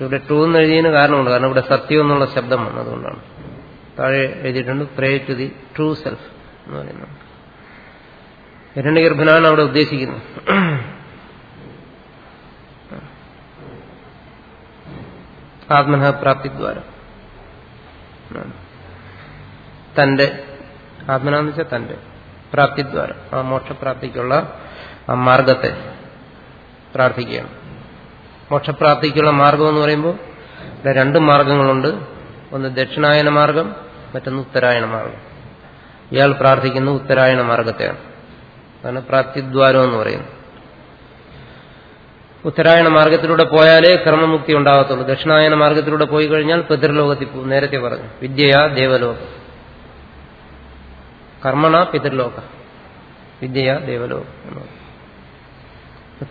S1: ഇവിടെ ടൂന്ന് എഴുതിയതിന് കാരണമുണ്ട്. കാരണം ഇവിടെ സത്യം എന്നുള്ള ശബ്ദം വന്നതുകൊണ്ടാണ് താഴെ എഴുതിയിട്ടുണ്ട് pray to the true self എന്ന് പറയുന്നത്. ഹിരണ്യഗർഭനാണ് അവിടെ ഉദ്ദേശിക്കുന്നത്. ആത്മനഃ പ്രാപ്തിദ്വാരം തന്റെ ആത്മനാന്ന് വെച്ചാൽ തന്റെ പ്രാപ്തിദ്വാരം. ആ മോക്ഷപ്രാപ്തിക്കുള്ള ആ മാർഗത്തെ പ്രാർത്ഥിക്കുകയാണ്. മോക്ഷപ്രാപ്തിക്കുള്ള മാർഗം എന്ന് പറയുമ്പോൾ ഇവിടെ രണ്ട് മാർഗങ്ങളുണ്ട്. ഒന്ന് ദക്ഷിണായന മാർഗം മറ്റൊന്ന് ഉത്തരായണ മാർഗം ഇയാൾ പ്രാർത്ഥിക്കുന്ന ഉത്തരായണ മാർഗത്തെയാണ്. അതാണ് പ്രാപ്തിദ്വാരം എന്ന് പറയുന്നത്. ഉത്തരായണ മാർഗത്തിലൂടെ പോയാലേ കർമ്മമുക്തി ഉണ്ടാകത്തുള്ളൂ. ദക്ഷിണായന മാർഗത്തിലൂടെ പോയി കഴിഞ്ഞാൽ പിതൃലോകത്തിൽ പോകും. നേരത്തെ പറഞ്ഞു. വിദ്യയാ ദേവലോകം. കർമ്മണ പിതൃലോക. വിദ്യയാ ദേവലോകം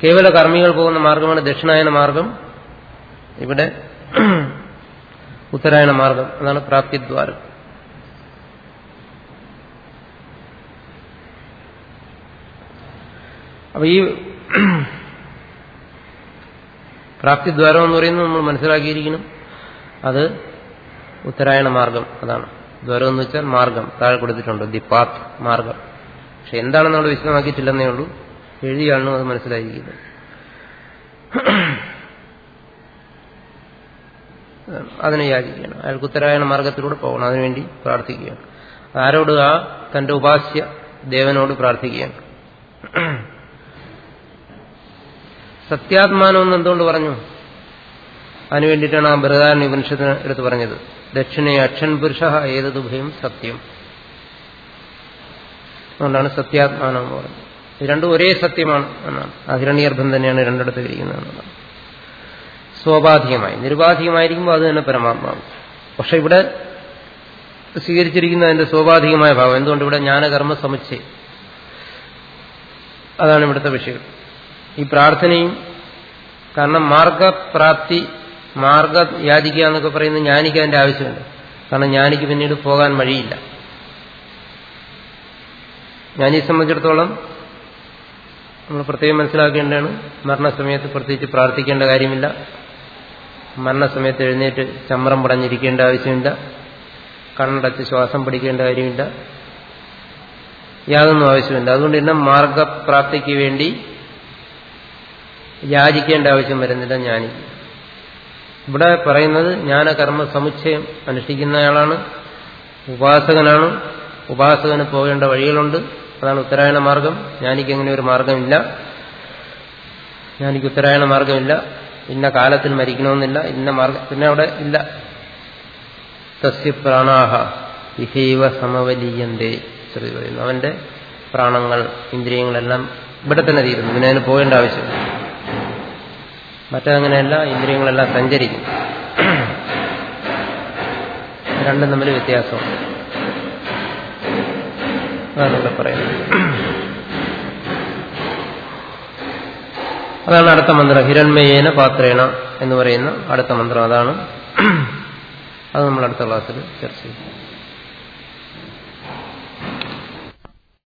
S1: കേവല കർമ്മികൾ പോകുന്ന മാർഗമാണ് ദക്ഷിണായന മാർഗം. ഇവിടെ ഉത്തരായണ മാർഗം. അതാണ് പ്രാപ്തിദ്വാരം. അപ്പൊ ഈ പ്രാപ്തിദ്വാരം എന്ന് പറയുന്നത് നമ്മൾ മനസ്സിലാക്കിയിരിക്കണം. അത് ഉത്തരായണ മാർഗം. അതാണ്. ദ്വാരം എന്ന് വെച്ചാൽ മാർഗം. താഴെ കൊടുത്തിട്ടുണ്ട്. ദി പാത്ത് മാർഗം. പക്ഷെ എന്താണെന്ന് നമ്മൾ വിശദമാക്കിയിട്ടില്ലെന്നേ ഉള്ളൂ. എഴുതിയാണോ അത് മനസ്സിലായിരിക്കുന്നത് അതിനെ യാചിക്കണം. അയാൾക്ക് ഉത്തരായണ മാർഗത്തിലൂടെ പോകണം. അതിനുവേണ്ടി പ്രാർത്ഥിക്കുകയാണ്. ആരോട് ആ തന്റെ ഉപാസ്യ ദേവനോട് പ്രാർത്ഥിക്കുകയാണ്. സത്യാത്മാനം എന്ന് എന്തുകൊണ്ട് പറഞ്ഞു? അതിനു വേണ്ടിയിട്ടാണ് ആ ബൃഹദാരൻ ഉപനിഷത്തിന് എടുത്ത് പറഞ്ഞത്. ദക്ഷിണേ അക്ഷൻ പുരുഷ ഏതത് ഉഭയം സത്യം. അതുകൊണ്ടാണ് സത്യാത്മാനം എന്ന് പറഞ്ഞത്. ഇത് രണ്ടും ഒരേ സത്യമാണ് എന്നാണ്. അഹിരണ്യർഭം തന്നെയാണ് രണ്ടിടത്ത് ഇരിക്കുന്നത് എന്നുള്ളതാണ്. സ്വാഭാവികമായി. നിരുപാധികമായിരിക്കുമ്പോൾ അത് തന്നെ പരമാത്മാവ്. പക്ഷെ ഇവിടെ സ്വീകരിച്ചിരിക്കുന്ന അതിന്റെ സ്വാഭാവികമായ ഭാവം. എന്തുകൊണ്ട് ഇവിടെ ജ്ഞാനകർമ്മ സമുച്ചയം അതാണ് ഇവിടുത്തെ വിഷയം. ഈ പ്രാർത്ഥനയും കാരണം മാർഗപ്രാപ്തി മാർഗ യാചിക്കുക എന്നൊക്കെ പറയുന്നത് ജ്ഞാനിക്ക് അതിന്റെ ആവശ്യമുണ്ട്. കാരണം ജ്ഞാനിക്ക് പിന്നീട് പോകാൻ വഴിയില്ല. ജ്ഞാനിയെ സംബന്ധിച്ചിടത്തോളം നമ്മൾ പ്രത്യേകം മനസ്സിലാക്കേണ്ടതാണ് മരണസമയത്ത് പ്രത്യേകിച്ച് പ്രാർത്ഥിക്കേണ്ട കാര്യമില്ല. മരണസമയത്ത് എഴുന്നേറ്റ് ചമ്രം പടഞ്ഞിരിക്കേണ്ട ആവശ്യമില്ല. കണ്ണടച്ച് ശ്വാസം പിടിക്കേണ്ട കാര്യമില്ല. യാതൊന്നും ആവശ്യമില്ല. അതുകൊണ്ട് തന്നെ മാർഗപ്രാപ്തിക്ക് വേണ്ടി യാചിക്കേണ്ട ആവശ്യം വരുന്നില്ല ജ്ഞാനി ഇവിടെ പറയുന്നത് ജ്ഞാനകർമ്മ സമുച്ചയം അനുഷ്ഠിക്കുന്നയാളാണ് ഉപാസകനാണ്. ഉപാസകന് പോകേണ്ട വഴികളുണ്ട്. അതാണ് ഉത്തരായണ മാർഗം. ജ്ഞാനിക്ക് അങ്ങനെ ഒരു മാർഗമില്ല. ജ്ഞാനിക്ക് ഉത്തരായണ മാർഗമില്ല. ഇന്ന കാലത്തിൽ മരിക്കണമെന്നില്ല. ഇന്ന മാർഗം പിന്നെ അവിടെ ഇല്ല. തസ്യ പ്രാണാഹ ഇഹൈവ സമവലീയന്തേ ശ്രുതി പറയുന്നു. അവന്റെ പ്രാണങ്ങൾ ഇന്ദ്രിയങ്ങളെല്ലാം ഇവിടെ തന്നെ തീരുന്നു. പിന്നെ അതിന് പോകേണ്ട ആവശ്യമില്ല. മറ്റങ്ങനെയല്ല ഇന്ദ്രിയങ്ങളെല്ലാം സഞ്ചരിക്കും. രണ്ടും തമ്മിൽ വ്യത്യാസമുണ്ട് പറയുന്നത്. അതാണ് അടുത്ത മന്ത്രം. ഹിരൺമയേന പാത്രേണ എന്ന് പറയുന്ന അടുത്ത മന്ത്രം. അതാണ് അത് നമ്മൾ അടുത്ത ക്ലാസ്സിൽ ചർച്ച ചെയ്യും.